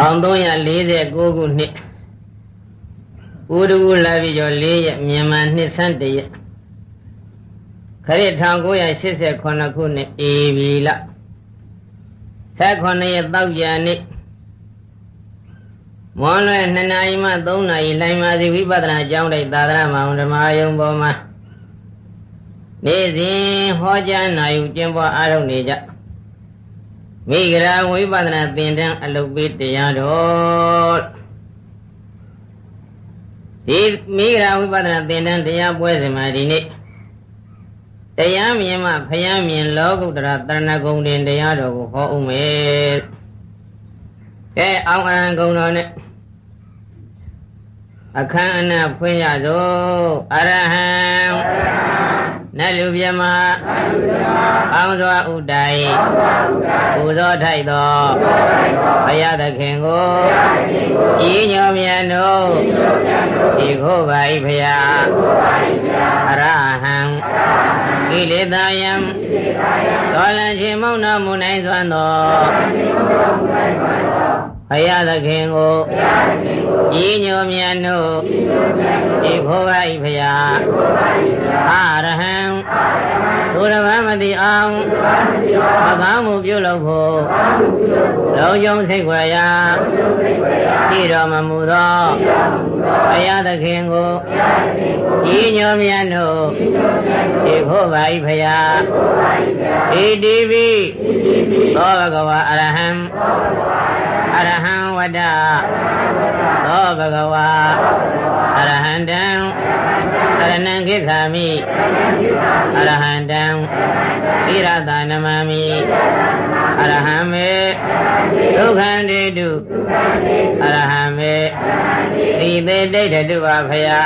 1349ခုနှစ်ဥဒုလာပြီကျော်၄ရက်မြန်မာနှစ်ဆန်းတရက်ခရစ်1988ခုနှစ်ဧပြီလ18ရက်တောက်ကြနေ့မွန်လွယ်2နာရီမှ3နာရီလိုင်မာစီဝိပဿနာကျောင်းတိုက်သာသနာမောင်ဓမ္မယုံပေါ်မှာနေ့စဉ်ဟောကြားနိုင်ယူကျင့်ပွားအားထုတ်နေကြ မိဂရာဝိပဿနာသင်တန်းအလုပ်ပေးတရားတော်ဒီမိဂရာဝိပဿနာသင်တန်းတရားပွဲစဉ်မှာဒီနေ့တရားမြင်မှဖယံမြင်လောကုတ္တရာတရဏဂုံတင်တရားတော်ကိုဟောဦးမယ်။ကဲအောင်အရန်ဂုံတော်နဲ့အခမ်းအနားဖွင့်ရစို့အရဟံနတ်လူပြမ အောင်စွာဥတိုင်ပူဇော်ထိုက်သောဘုရားသခင်ကိုဤညောမြတ်တို့ဤခိုးပါ၏ဘုရားအရဟံကိလေသာယံသောလန်ခြင်းမောင်းတော်မူနိုင်စွမ်းသောဘုရားသခင်ကိုဤညိုမြတ်တို့ဤခိုးပါ၏ဘုရားအာရဟံ သူရမမတိအောင်မကောင်းမှုပြုလုပ်ဖို့လုံးယုံစိတ်ွယ်ရာဤတော်မမူသောဘုရားသခင်ကိုဤညိုမြတ်တို့ဤခိုးပါ၏ဘုရားဣတိပိသောဘဂဝါအရဟံအရဟံဝတ္တသောဘဂဝါအရဟံတံ အရဏံခိသာမိအရဟံတံဣရတနမမိအရဟံမေဒုက္ခန္တိတုအရဟံမေသီသေတိဋ္ဌတုပါဖယာ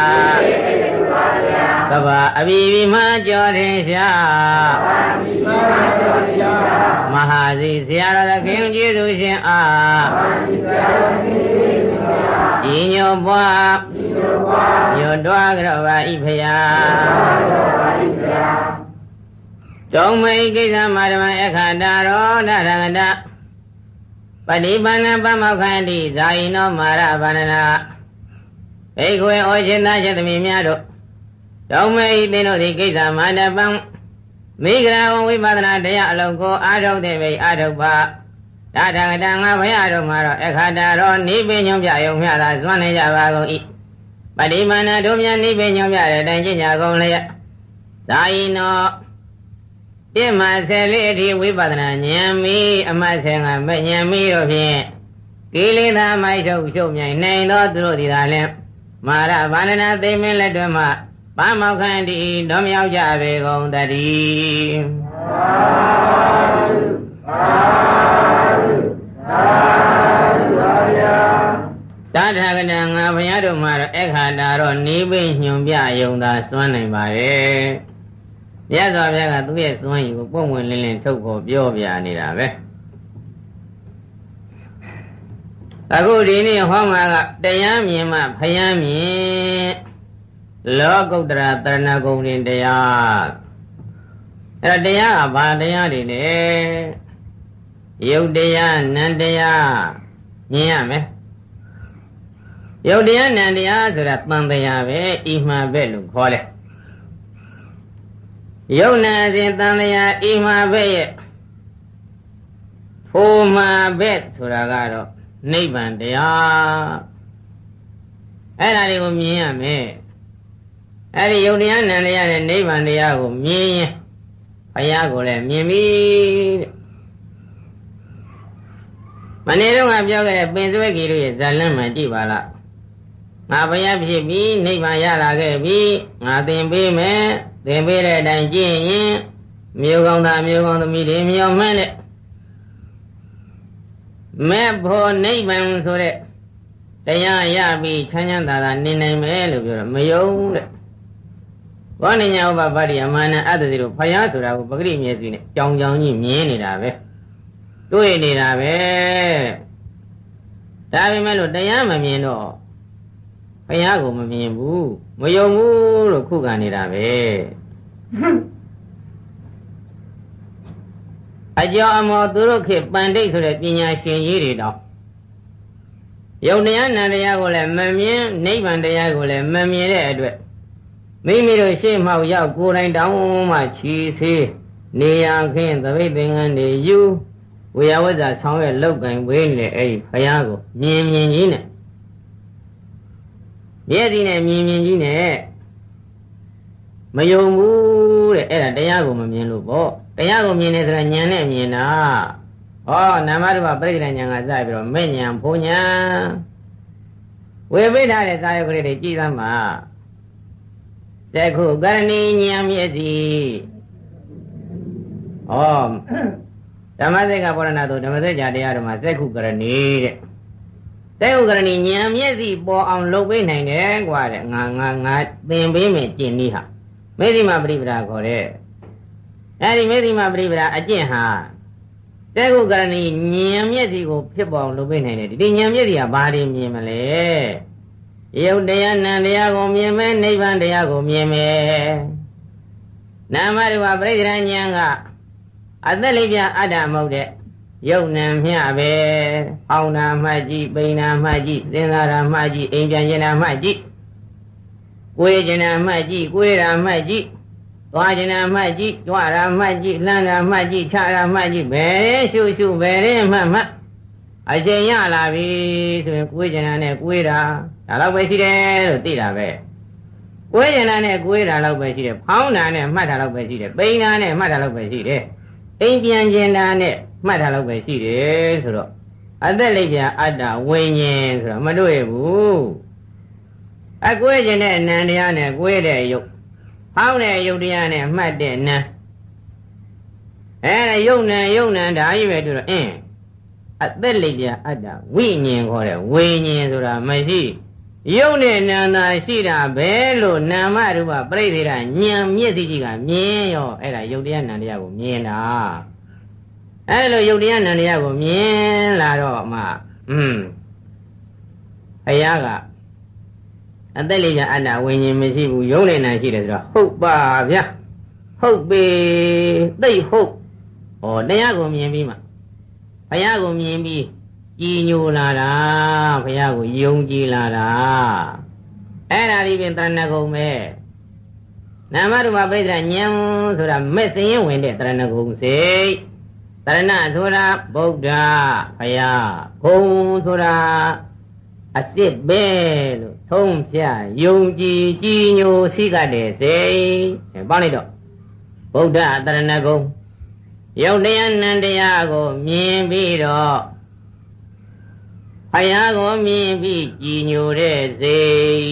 ကဘာအဘိဘိမကြောတင်ရှာမဟာစီဆရာတော်သခင်ကျေးဇူးရှင်အားဤညောပွား ညောတွားကြပါဤဖယာကျောင်းမိတ်ကိစ္စမာဓမ္မအခါတာရောဒရဂတပฏิပန္နပမောက္ခန္တိဇာယိနောမာရဗန္နနာဘိခွေဩရှင်သာချက်သမီးများတို့တောင်းမေဤသင်တို့ဒီကိစ္စမာနပံမိဂရာဝဝိပဿနာတရားအလုံးကိုအာထုတ်တဲ့ပဲအာထုတ်ပါဒါထကတံငါဘုရားတို့မှာတော့အခါတာတော့နိဗ္ဗာန်ညွန်ပြယုံမြတာစွန့်နေကြပါကုန်၏ ပฏิမာဏတို့များနိဗ္ဗာန်ညွန်ပြတဲ့အတိုင်းကျင့်ကြကုန်လျက်သာယိနောပြမဆယ်လေးအထိဝိပဿနာဉာဏ်မီအမဆယ်ကမဲ့ဉာဏ်မီတို့ဖြင့်ကိလေသာမိုက်ထုတ်ရှုပ်မြိုင်နိုင်သောသူတို့ဒီသာလဲမာရဗန္ဒနာသိမင်းလက်တွင်မှပါမောက္ခန္တိတော်မြောက်ကြပေကုန်တည်း တာထာဂတံငါဘုရားတို့မှာတော့အခါတာတော့နေပိညွန်ပြယုံသာစွမ်းနိုင်ပါရဲ့မြတ်စွာဘုရားကသူ့ရဲ့စွမ်းရည်ကိုပုံဝင်လင်းလင်းထုတ်ဖို့ပြောပြနေတာပဲအခုဒီနေ့ဟောမှာကတရားမြင်မှဖယံမြင်လောကုတ္တရာတရဏဂုံရင်တရားအဲ့ဒါတရားကဘာတရားတွေလဲယုတ်တရားနံတရားမြင်ရမယ် ယုတ်တရားနံတရားဆိုတာတန်တရားပဲဤမှန်ပဲလို့ခေါ်တယ်ယုတ်နာစဉ်တန်တရားဤမှန်ပဲရဲ့ဖိုမှန်ပဲဆိုတာကတော့နိဗ္ဗာန်တရားအဲ့ဒါတွေကိုမြင်ရမယ်အဲ့ဒီယုတ်တရားနံတရားနဲ့နိဗ္ဗာန်တရားကိုမြင်ရင်ဘုရားကိုလည်းမြင်ပြီတဲ့မနေ့တုန်းကပြောခဲ့တဲ့ပင်စွဲကြီးတို့ရဲ့ဇာလန်းမှကြည့်ပါလား ငါဘုရားဖြစ်ပြီနိဗ္ဗာန်ရလာခဲ့ပြီငါသင်ပေးမယ်သင်ပေးတဲ့အတိုင်းကျင့်ရင်မြို့ကောင်းသားမြို့ကောင်းသမီးတွေမြော်မှန်းတဲ့မဲ့ဖို့နိဗ္ဗာန်ဆိုတဲ့တရားရပြီးချမ်းချမ်းသာသာနေနိုင်မယ်လို့ပြောတော့မယုံတဲ့ဘောနိညာဥပပါရိယမာနအတ္တစီတို့ဖယားဆိုတာကိုပဂရိမျက်စိနဲ့ကြောင်ကြောင်ကြီးမြင်နေတာပဲတွေ့နေတာပဲဒါပေမဲ့လို့တရားမမြင်တော့ ဘုရားကိုမမြင်ဘူးမယုံဘူးလို့ခုခံနေတာပဲအကြောင်းအမောသူတို့ခေပန္တိတ်ဆိုတဲ့ပညာရှင်ကြီးတွေတော့ယုတ်တရားနံတရားကိုလည်းမမြင်နိဗ္ဗာန်တရားကိုလည်းမမြင်တဲ့အတွက်မိမိတို့ရှေ့မှောက်ရောက်ကိုယ်တိုင်တောင်းမှခြီးသေးနေရခင်းသပိတ်သင်္ကန်းတွေယူဝေယဝဇ္ဇဆောင်းရဲ့လောက်ကင်ဝေးနေအဲ့ဒီဘုရားကိုမြင်မြင်ကြီးနဲ့ မျက်စိနဲ့မြင်မြင်ကြီးနဲ့မယုံဘူးတဲ့အဲ့ဒါတရားကိုမမြင်လို့ပေါ့တရားကိုမြင်နေဆိုတာဉာဏ်နဲ့မြင်တာဟောနာမရူပပရိက္ခဏဉာဏ်ကစပြီးတော့မဲ့ဉာဏ်ဘုံဉာဏ်ဝေပိထားတဲ့စာရုပ်ကလေးတွေကြည်သမ်းပါသက္ခုကရဏီဉာဏ်မျက်စိဩဓမ္မစက်ကဘောရဏတို့ဓမ္မစက်ကြာတရားတော်မှာသက္ခုကရဏီတဲ့ တဲ့ဥက္ကရဏီညာမျက်စိပေါ်အောင်လုပ်ပေးနိုင်တယ်ကွာတဲ့ငါငါငါသင်ပေးမယ်ကျင့်နည်းဟာမေဒီမပရိပဒါခေါ်တဲ့အဲဒီမေဒီမပရိပဒါအကျင့်ဟာတဲ့ဥက္ကရဏီညာမျက်စိကိုဖြစ်ပေါ်အောင်လုပ်ပေးနိုင်တယ်ဒီညာမျက်စိကဘာတွေမြင်မလဲယုတ်တရားနံတရားကိုမြင်မယ်နိဗ္ဗာန်တရားကိုမြင်မယ်နာမရူပပရိဒရဉ္ဉံကအသက်လေးပြအတ္တမဟုတ်တဲ့ ယုတ်နံမျှပဲ။အောင်းနာမှကြည့်၊ပိန်နာမှကြည့်၊စဉ်းစားတာမှကြည့်၊အိမ်ပြန်ကျင်တာမှကြည့်။ကိုယ်ကျင်တာမှကြည့်၊ကိုယ်တာမှကြည့်။သွားကျင်တာမှကြည့်၊ကြွတာမှကြည့်၊လှမ်းတာမှကြည့်၊ချတာမှကြည့်ဘယ်ရှုရှုဘယ်ရင်မှမှအချိန်ရလာပြီဆိုရင်ကိုယ်ကျင်တာနဲ့ကိုယ်တာဒါတော့ပဲရှိတယ်လို့သိတာပဲ။ကိုယ်ကျင်တာနဲ့ကိုယ်တာတော့ပဲရှိတယ်။ဖောင်းတာနဲ့မှတ်တာတော့ပဲရှိတယ်။ပိန်တာနဲ့မှတ်တာတော့ပဲရှိတယ်။အိမ်ပြန်ကျင်တာနဲ့ မှတ်ထားလို့ပဲရှိတယ်ဆိုတော့အသက်လိပ်ပြအတ္တဝိညာဉ်ဆိုတော့မတွေ့ဘူးအကွဲကျင်တဲ့အနန္တရားနဲ့ကွဲတဲ့ယုတ်ဟောင်းတဲ့ယုတ်တရားနဲ့မှတ်တဲ့နံအဲယုတ်နံယုတ်နံဒါကြီးပဲတွေ့တော့အင်းအသက်လိပ်ပြအတ္တဝိညာဉ်ခေါ်တဲ့ဝိညာဉ်ဆိုတာမရှိယုတ်နဲ့နာနာရှိတာပဲလို့နာမရူပပြိဋိဒဉာဏ်မျက်စိကြီးကမြင်ရောအဲ့ဒါယုတ်တရားနံတရားကိုမြင်တာ အဲ့လိုယုတ်တရားနံတရားကိုမြင်လာတော့မှอืมအရာကအသက်လေးပြအတ္တဝိညာဉ်မရှိဘူးယုံနေနိုင်ရှိတယ်ဆိုတော့ဟုတ်ပါဗျာဟုတ်ပြီသိဟုတ်ဟောတရားကိုမြင်ပြီးမှဘုရားကိုမြင်ပြီးကြည်ညိုလာတာဘုရားကိုယုံကြည်လာတာအဲ့ဒါဒီပင်တဏ္ဍကုံပဲနာမရူပပိဋကဉာဏ်ဆိုတာမဲ့စရင်ဝင်တဲ့တဏ္ဍကုံစိတ် တရဏဆိုတာဗုဒ္ဓဘုရားဂုံဆိုတာအစ်စ်ပဲလို့သုံးဖြတ်ယုံကြည်ကြည်ညိုစိကတဲ့စိတ်ပေါင်းလိုက်တော့ဗုဒ္ဓတရဏဂုံယုတ်တရားနန္တရားကိုမြင်ပြီးတော့ဖယားကိုမြင်ပြီးကြည်ညိုတဲ့စိတ်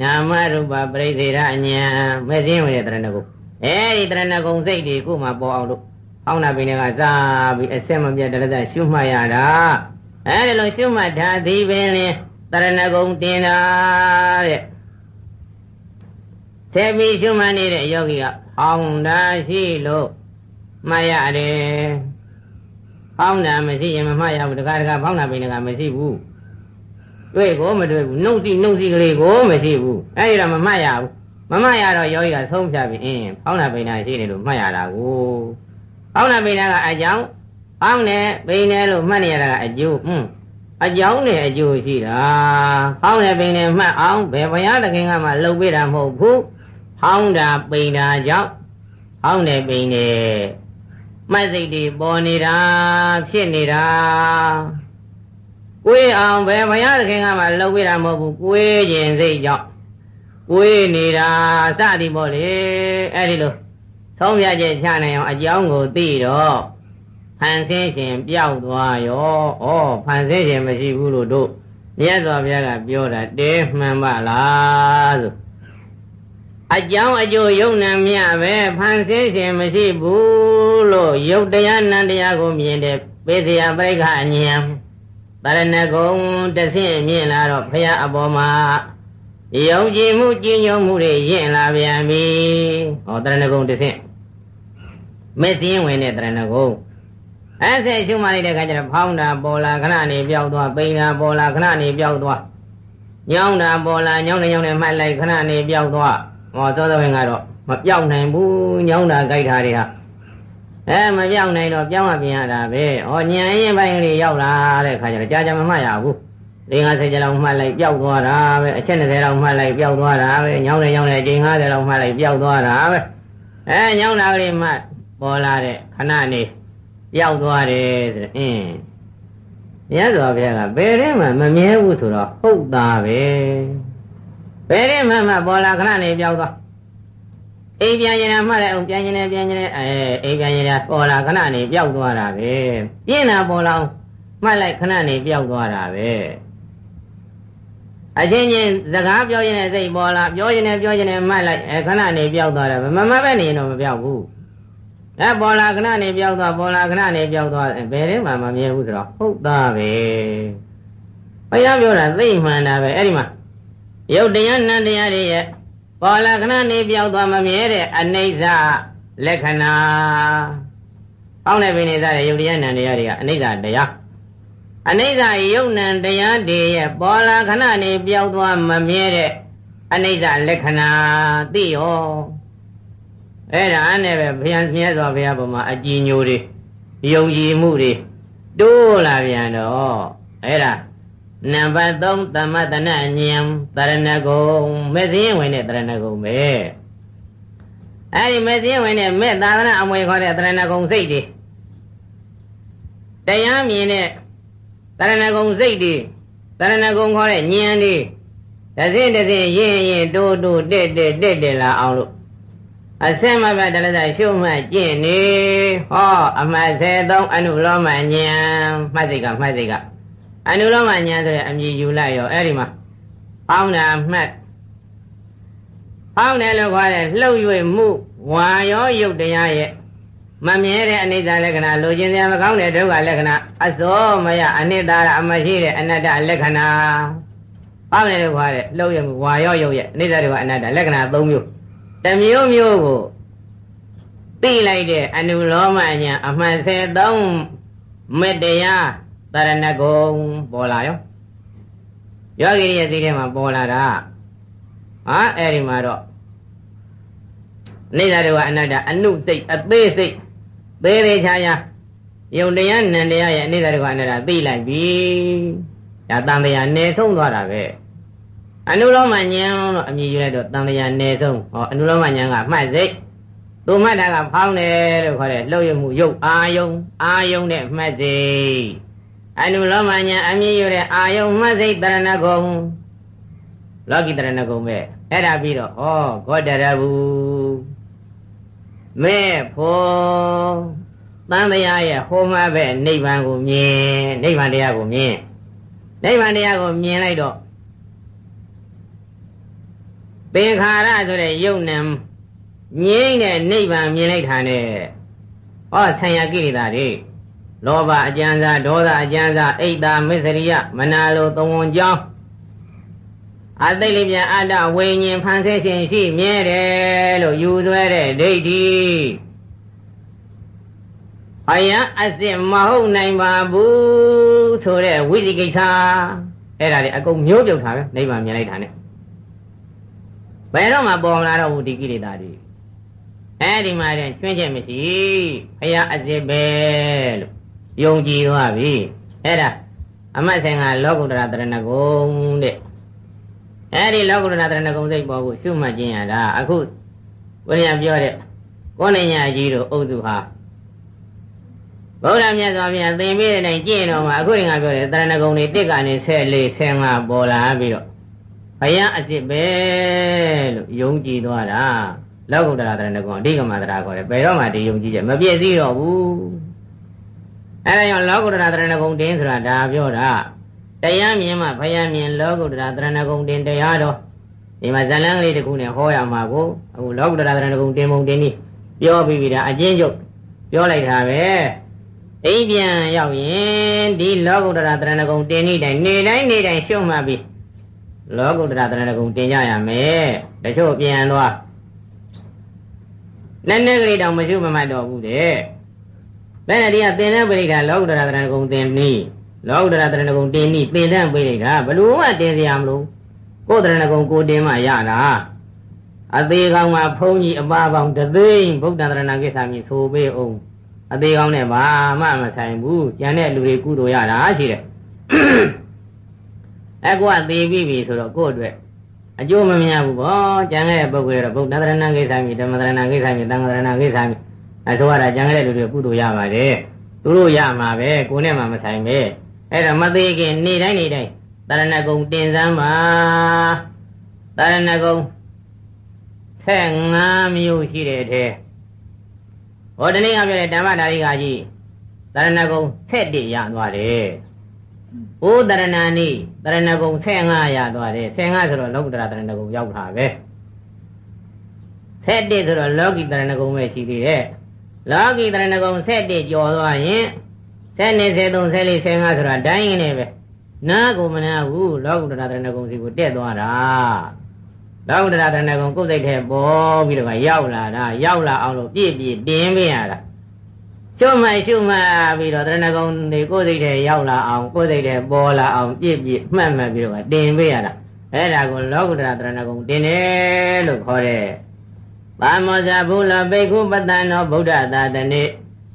နာမရူပပရိသေရအညာမစင်းဝင်တဲ့တရဏဂုံအဲဒီတရဏဂုံစိတ်တွေကိုမှပေါ်အောင်လို့ အောင်းနာပင်တွေကစားပြီးအဆက်မပြတ်တရဇရှုမှတ်ရတာအဲဒီလိုရှုမှတ်ထားသည်ပင်လင်တရဏဂုံတင်တာတဲ့ဆက်ပြီးရှုမှတ်နေတဲ့ယောဂီကအောင်းတာရှိလို့မှတ်ရတယ်ဖောင်းတာမရှိရင်မမှတ်ရဘူးတခါတခါဖောင်းတာပင်ကမရှိဘူးတွေ့ကိုမတွေ့ဘူးနှုတ်စီနှုတ်စီကလေးကိုမရှိဘူးအဲဒီတော့မမှတ်ရဘူးမမှတ်ရတော့ယောဂီကဆုံးဖြတ်ပြီးအင်းဖောင်းတာပင်တာရှိတယ်လို့မှတ်ရတာကို ဖောင်းတာပင်တာကအကြောင်းဖောင်းတယ်ပင်တယ်လို့မှတ်နေရတာကအကျိုးอืมအကြောင်းနဲ့အကျိုးရှိတာဖောင်းတယ်ပင်တယ်မှတ်အောင်ဘယ်ဘုရားတခင်ကမှလှုပ်ပေးတာမဟုတ်ဘူးဖောင်းတာပင်တာကြောင့်ဖောင်းတယ်ပင်တယ်မှတ်စိတ်တွေပေါ်နေတာဖြစ်နေတာကိုယ်အောင်ပဲဘုရားသခင်ကမှလှုပ်ပေးတာမဟုတ်ဘူးကိုယ်ခြင်းစိတ်ကြောင့်ကိုယ်နေတာစသည်ပေါ့လေအဲ့ဒီလို သုံးပြချက်ချနိုင်အောင်အကြောင်းကိုသိတော့ဖန်ဆင်းရှင်ပျောက်သွားရောဩဖန်ဆင်းရှင်မရှိဘူးလို့တို့မြတ်စွာဘုရားကပြောတာတဲမှန်ပါလားဆိုအကြောင်းအကျိုးယုံနံမြပဲဖန်ဆင်းရှင်မရှိဘူးလို့ယုတ်တရားနံတရားကိုမြင်တဲ့ပေစရာပြိခအဉဏ်တရဏဂုံတဆင့်မြင်လာတော့ဘုရားအပေါ်မှာယုံကြည်မှုကြည်ညိုမှုတွေရင့်လာပြန်ပြီဟောတရဏဂုံတဆင့် မသိရင်ဝင်တဲ့တရဏဂုံအဲ့ဆက်ရှုမှလိုက်တဲ့အခါကျတော့ဖောင်းတာပေါ်လာခဏနေပြောက်သွားပိန်တာပေါ်လာခဏနေပြောက်သွားညောင်းတာပေါ်လာညောင်းနေညောင်းနေမှတ်လိုက်ခဏနေပြောက်သွားဟောသောသောဝင်ကတော့မပြောက်နိုင်ဘူးညောင်းတာကြိုက်တာတွေဟာအဲမပြောင်းနိုင်တော့ပြောင်းမှပြင်ရတာပဲ။ဩညံရင်ပိုင်းကလေးရောက်လာတဲ့ခါကျတော့ကြာကြာမမှတ်ရဘူး။၄50လောက်မှတ်လိုက်ပျောက်သွားတာပဲအချက်20လောက်မှတ်လိုက်ပျောက်သွားတာပဲညောင်းတယ်ညောင်းတယ်အချိန်50လောက်မှတ်လိုက်ပျောက်သွားတာပဲအဲညောင်းတာကလေးမှ ပေါ်လာတဲ့ခဏနေပျောက်သွားတယ်ဆိုအင်းရသော်ဘုရားကဘယ်ထဲမှမမြဲဘူးဆိုတော့ဟုတ်တာပဲဘယ်ထဲမှမပေါ်လာခဏနေပျောက်သွားအိမ်ပြန်ရင်မှလည်းအောင်ပြန်ရင်လည်းပြန်ရင်လည်းအဲအိမ်ပြန်ရင်ပေါ်လာခဏနေပျောက်သွားတာပဲပြင်းတာပေါ်လာမှတ်လိုက်ခဏနေပျောက်သွားတာပဲအချင်းချင်းစကားပြောရင်လည်းစိတ်ပေါ်လာပြောရင်လည်းပြောရင်လည်းမှတ်လိုက်အဲခဏနေပြောက်သွားတယ်မမပဲနေရင်တော့မပြောက်ဘူး အဲပေါ်လာခဏနေပြောက်သွားပေါ်လာခဏနေပြောက်သွားဘယ်ထဲမှာမမြဲဘူးဆိုတော့ဟုတ်သားပဲဘုရားပြောတာသိမှန်တာပဲအဲ့ဒီမှာယုတ်တရားနံတရားတွေရဲ့ပေါ်လာခဏနေပြောက်သွားမမြဲတဲ့အနိစ္စလက္ခဏာအောင်းတဲ့ဘိနေသားရဲ့ယုတ်တရားနံတရားတွေကအနိစ္စတရားအနိစ္စယုံ nant တရားတွေရဲ့ပေါ်လာခဏနေပြောက်သွားမမြဲတဲ့အနိစ္စလက္ခဏာသိရော အဲ့ဒါနဲ့ပဲဘုရားမြဲစွာဘုရားပေါ်မှာအကြည်ညိုတွေယုံကြည်မှုတွေတိုးလာပြန်တော့အဲ့ဒါနံပါတ်3သမတနာဉာဏ်တရဏဂုံမဲ့စင်းဝင်တဲ့တရဏဂုံပဲအဲ့ဒီမဲ့စင်းဝင်တဲ့မဲ့သာသနာအမွေခေါ်တဲ့တရဏဂုံစိတ်တွေတရားမြင်တဲ့တရဏဂုံစိတ်တွေတရဏဂုံခေါ်တဲ့ဉာဏ်တွေတစ်စင်းတစ်စင်းရင်းရင်တိုးတိုးတက်တက်တက်တက်လာအောင်လို့ အစင်မဘတလသရှုမှတ်ကျင့်နေဟောအမှတ်73အနုလောမဉာဏ်မှတ်စိတ်ကမှတ်စိတ်ကအနုလောမဉာဏ်ဆိုတဲ့အမည်ယူလိုက်ရောအဲ့ဒီမှာပေါင်းတာမှတ်ပေါင်းတယ်လို့ခေါ်တဲ့လှုပ်၍မှုဝါရောယုတ်တရားရဲ့မမြဲတဲ့အနိစ္စလက္ခဏာလိုချင်စရာမကောင်းတဲ့ဒုက္ခလက္ခဏာအစောမယအနိတ္တရအမရှိတဲ့အနတ္တလက္ခဏာပေါင်းတယ်လို့ခေါ်တဲ့လှုပ်ရမှုဝါရောယုတ်ရဲ့အနိစ္စတွေကအနတ္တလက္ခဏာ၃မျိုး တစ်မျိုးမျိုးကိုသိလိုက်တဲ့အနုလောမညာအမှန်73မေတ္တရားတရဏဂုံပေါ်လာရောယောဂီရဲ့စိတ်ထဲမှာပေါ်လာတာဟာအဲ့ဒီမှာတော့နေတာတွေကအနတ္တအနုစိတ်အသေးစိတ်သေးသေးချာချာယုံတရားနံတရားရဲ့နေတာတွေကအနတ္တသိလိုက်ပြီဒါတန်တရားနေဆုံးသွားတာပဲ အနုလောမဉာဏ်လို့အမည်ယူလိုက်တော့တန်တရားနေဆုံးဟောအနုလောမဉာဏ်ကမှတ်စိတ်သူမှတ်တာကဖောင်းတယ်လို့ခေါ်တဲ့လှုပ်ရမှုရုပ်အာယုံအာယုံနဲ့မှတ်စိတ်အနုလောမဉာဏ်အမည်ယူတဲ့အာယုံမှတ်စိတ်တရဏဂုံလောကီတရဏဂုံပဲအဲ့ဒါပြီးတော့ဟောဂေါတရဘူးမဲဖို့တန်တရားရဲ့ဟောမှပဲနိဗ္ဗာန်ကိုမြင်နိဗ္ဗာန်တရားကိုမြင်နိဗ္ဗာန်တရားကိုမြင်လိုက်တော့ သင်္ခါရဆိုတဲ့ယုံနံငြိမ့်တဲ့နိဗ္ဗာန်မြင်လိုက်တာနဲ့ဟောဆံရကိလေသာတွေလောဘအကျဉ်းစားဒေါသအကျဉ်းစားအိတ်တာမစ္စရိယမနာလိုသုံးဝန်ကြောင်းအသိလေးပြန်အတ္တဝိညာဉ်ဖန်ဆဲခြင်းရှိမြဲတယ်လို့ယူဆွဲတဲ့ဒိဋ္ဌိအယံအစ်စ်မဟုတ်နိုင်ပါဘူးဆိုတဲ့ဝိသိကိစ္စအဲ့ဒါတွေအကုန်မျိုးပြုတ်ထားပဲနိဗ္ဗာန်မြင်လိုက်တာ ਨੇ ဘယ်တော့မှပေါ်မလာတော့ဘူးဒီကိလေသာတွေအဲ့ဒီမှာတဲ့ကျွင်းချက်မရှိဘုရားအစ်စ်ပဲလို့ယုံကြည်သွားပြီအဲ့ဒါအမတ်ဆိုင်ကလောကုတ္တရာတရဏဂုံတဲ့အဲ့ဒီလောကုတ္တရာတရဏဂုံစိတ်ပေါ်ဖို့ရှုမှတ်ခြင်းရတာအခုဘုရားပြောတဲ့ကိုနေညာကြီးတို့အုပ်စုဟာဗုဒ္ဓမြတ်စွာဘုရားသင်ပေးတဲ့တိုင်ကျင့်တော်မှာအခုငါပြောတယ်တရဏဂုံတွေတစ်ကနေ14 15ပေါ်လာပြီးတော့ ဘုရားအစ်စ်ပဲလို့ယုံကြည်သွားတာလောကုတ္တရာတရဏဂုံအဓိကမန္တရာခေါ်တယ်ဘယ်တော့မှဒီယုံကြည်ချက်မပြည့်စည်တော့ဘူးအဲဒါကြောင့်လောကုတ္တရာတရဏဂုံတင်းဆိုတာဒါပြောတာတရားမြင်မှဘုရားမြင်လောကုတ္တရာတရဏဂုံတင်တရားတော်ဒီမှာဇလန်းကလေးတစ်ခုနဲ့ဟောရမှာကိုအခုလောကုတ္တရာတရဏဂုံတင်ပုံတင်នេះပြောပြီးပြီဒါအချင်းချုပ်ပြောလိုက်တာပဲအိမ်ပြန်ရောက်ရင်ဒီလောကုတ္တရာတရဏဂုံတင်နေ့တိုင်းနေ့တိုင်းနေ့တိုင်းရှုံးမှပြီ လောကုတ္တရာတရဏဂုံတင်ကြရမယ်တချို့ပြန်သွားနည်းနည်းကလေးတောင်မရှိမမှတ်တော့ဘူးတဲ့ဘယ်နဲ့ဒီကသင်တဲ့ပိဋကလောကုတ္တရာတရဏဂုံတင်နည်းလောကုတ္တရာတရဏဂုံတင်နည်းသင်တဲ့ပိဋကဘလို့မှတင်စရာမလိုကိုယ်တရဏဂုံကိုတင်မှရတာအသေးကောင်မှာဘုန်းကြီးအပါပေါင်းတသိန်းဗုဒ္ဓတရဏကိစ္စမြည်ဆိုပေးအောင်အသေးကောင်းနဲ့ဘာမှမဆိုင်ဘူးကျန်တဲ့လူတွေကုသိုလ်ရတာရှိတယ် အကွသေးပြီပြီဆိုတော့ကိုယ့်အတွက်အကျိုးမများဘူးဗောကျန်တဲ့ပုဂ္ဂိုလ်ရောဗုဒ္ဓသရဏကိစ္စမိဓမ္မသရဏကိစ္စမိသံဃာသရဏကိစ္စမိအဆိုရတာကျန်တဲ့လူတွေကုသိုလ်ရပါတယ်သူတို့ရမှာပဲကိုယ်နဲ့မှမဆိုင်ပဲအဲ့တော့မသေးခင်နေ့တိုင်းနေ့တိုင်းတရဏဂုံတင်စမ်းပါတရဏဂုံ15မျိုးရှိတဲ့အထဲဟောဒီနေ့ကပြောတဲ့ဓမ္မဒါရိကကြီးတရဏဂုံ7ရသွားတယ် ဘုဒ္ဓရဏနိတရဏဂုံ15ရသွားတယ်15ဆိုတော့လောကုတ္တရာတရဏဂုံရောက်တာပဲ7ဆိုတော့လောကီတရဏဂုံပဲရှိသေးတယ်လောကီတရဏဂုံ7ကျော်သွားရင်7 73 74 15ဆိုတာတိုင်းရင်လည်းပဲနာကိုမနာဘူးလောကုတ္တရာတရဏဂုံစီကိုတက်သွားတာလောကုတ္တရာတရဏဂုံကိုယ်စိတ်ထဲပေါ်ပြီးတော့ရောက်လာတာရောက်လာအောင်လို့ပြည့်ပြည့်တင်းပေးရတာ ရှုမှတ်ရှုမှတ်ပြီးတော့တရဏဂုံတွေကိုယ်စိတ်ထဲရောက်လာအောင်ကိုယ်စိတ်ထဲပေါ်လာအောင်ပြည့်ပြည့်မှတ်မှတ်ပြီးတော့တင်ပေးရတာအဲ့ဒါကိုလောကုတ္တရာတရဏဂုံတင်တယ်လို့ခေါ်တဲ့ပါမောဇဘုလဘိက္ခုပတ္တနောဗုဒ္ဓသာတနိ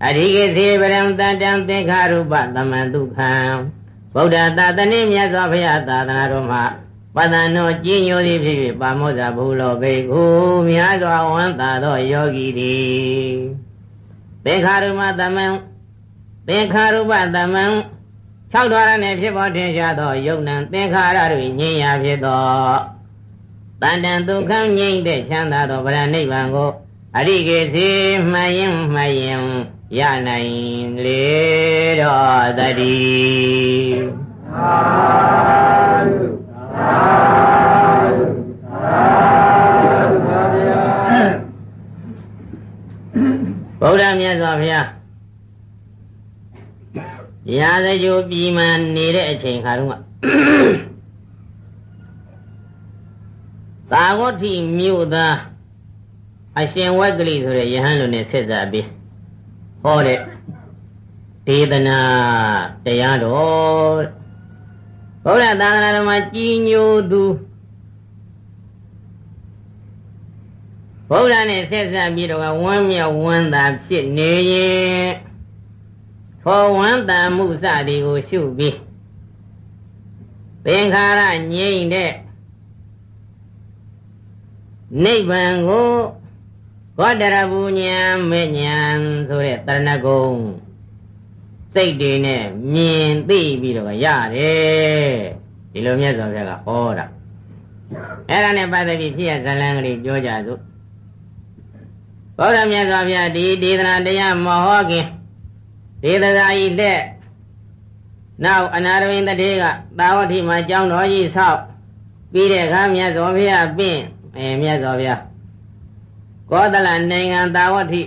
အရိကေသေပရံတတံသင်္ခါရုပသမံဒုက္ခံဗုဒ္ဓသာတနိမြတ်စွာဘုရားသာသနာတော်မှာပတ္တနောကျင့်ညိုသည်ဖြစ်ဖြစ်ပါမောဇဘုလောဘိက္ခုမြတ်စွာဝန္တာသောယောဂီသည် သင်္ခါရုမသမံသင်္ခါရုပသမံ၆တော်ရနဲ့ဖြစ်ပေါ်ထင်ရှားသောယုံနံသင်္ခါရတွေငြိမ်းရာဖြစ်သောတန်တန်ဒုက္ခငြိမ့်တဲ့ချမ်းသာသောဗရဏိဗ္ဗာန်ကိုအရိကေစီမှန်ရင်မှန်ရင်ရနိုင်လေတော်တည်းသာဓုသာဓုသာဓုပါဗျာ ဗုဒ္ဓမြတ်စွာဘုရားရာဇဂိုပြည်မှာနေတဲ့အချိန်ခါတုန်းကသာဝတိမြို့သားအရှင်ဝက်ကလေးဆိုတဲ့ယဟန်လူနဲ့ဆက်စားပြီးဟောတဲ့ဒေသနာတရားတော်ဘုရားသာသနာတော်မှာကြီးညိုသူ ဘုရားနဲ့ဆက်ဆက်ပြီးတော့ဝမ်းမြောက်ဝမ်းသာဖြစ်နေရင်ထောဝမ်းသာမှုစသည်ကိုရှုပြီးသင်္ခါရငြိမ့်တဲ့နိဗ္ဗာန်ကိုဘောတရဘူးညာမေညာဆိုတဲ့တရဏဂုံစိတ်တွေနဲ့မြင်သိပြီးတော့ရတယ်ဒီလိုမြတ်စွာဘုရားကဟောတာအဲ့ဒါနဲ့ပတ်သက်ပြီးဖြစ်ရဇလံကလေးပြောကြစို့ ဘောရမြတ်စွာဘုရားဒီဒေသနာတရားမဟောခင်ဒေသစာကြီးလက်နောက်အနာရဝိန်တတေကသာဝတိမှာကျောင်းတော်ကြီးဆောက်ပြီးတဲ့အခါမြတ်စွာဘုရားပြင့်အဲမြတ်စွာဘုရားကောသလနိုင်ငံသာဝတိ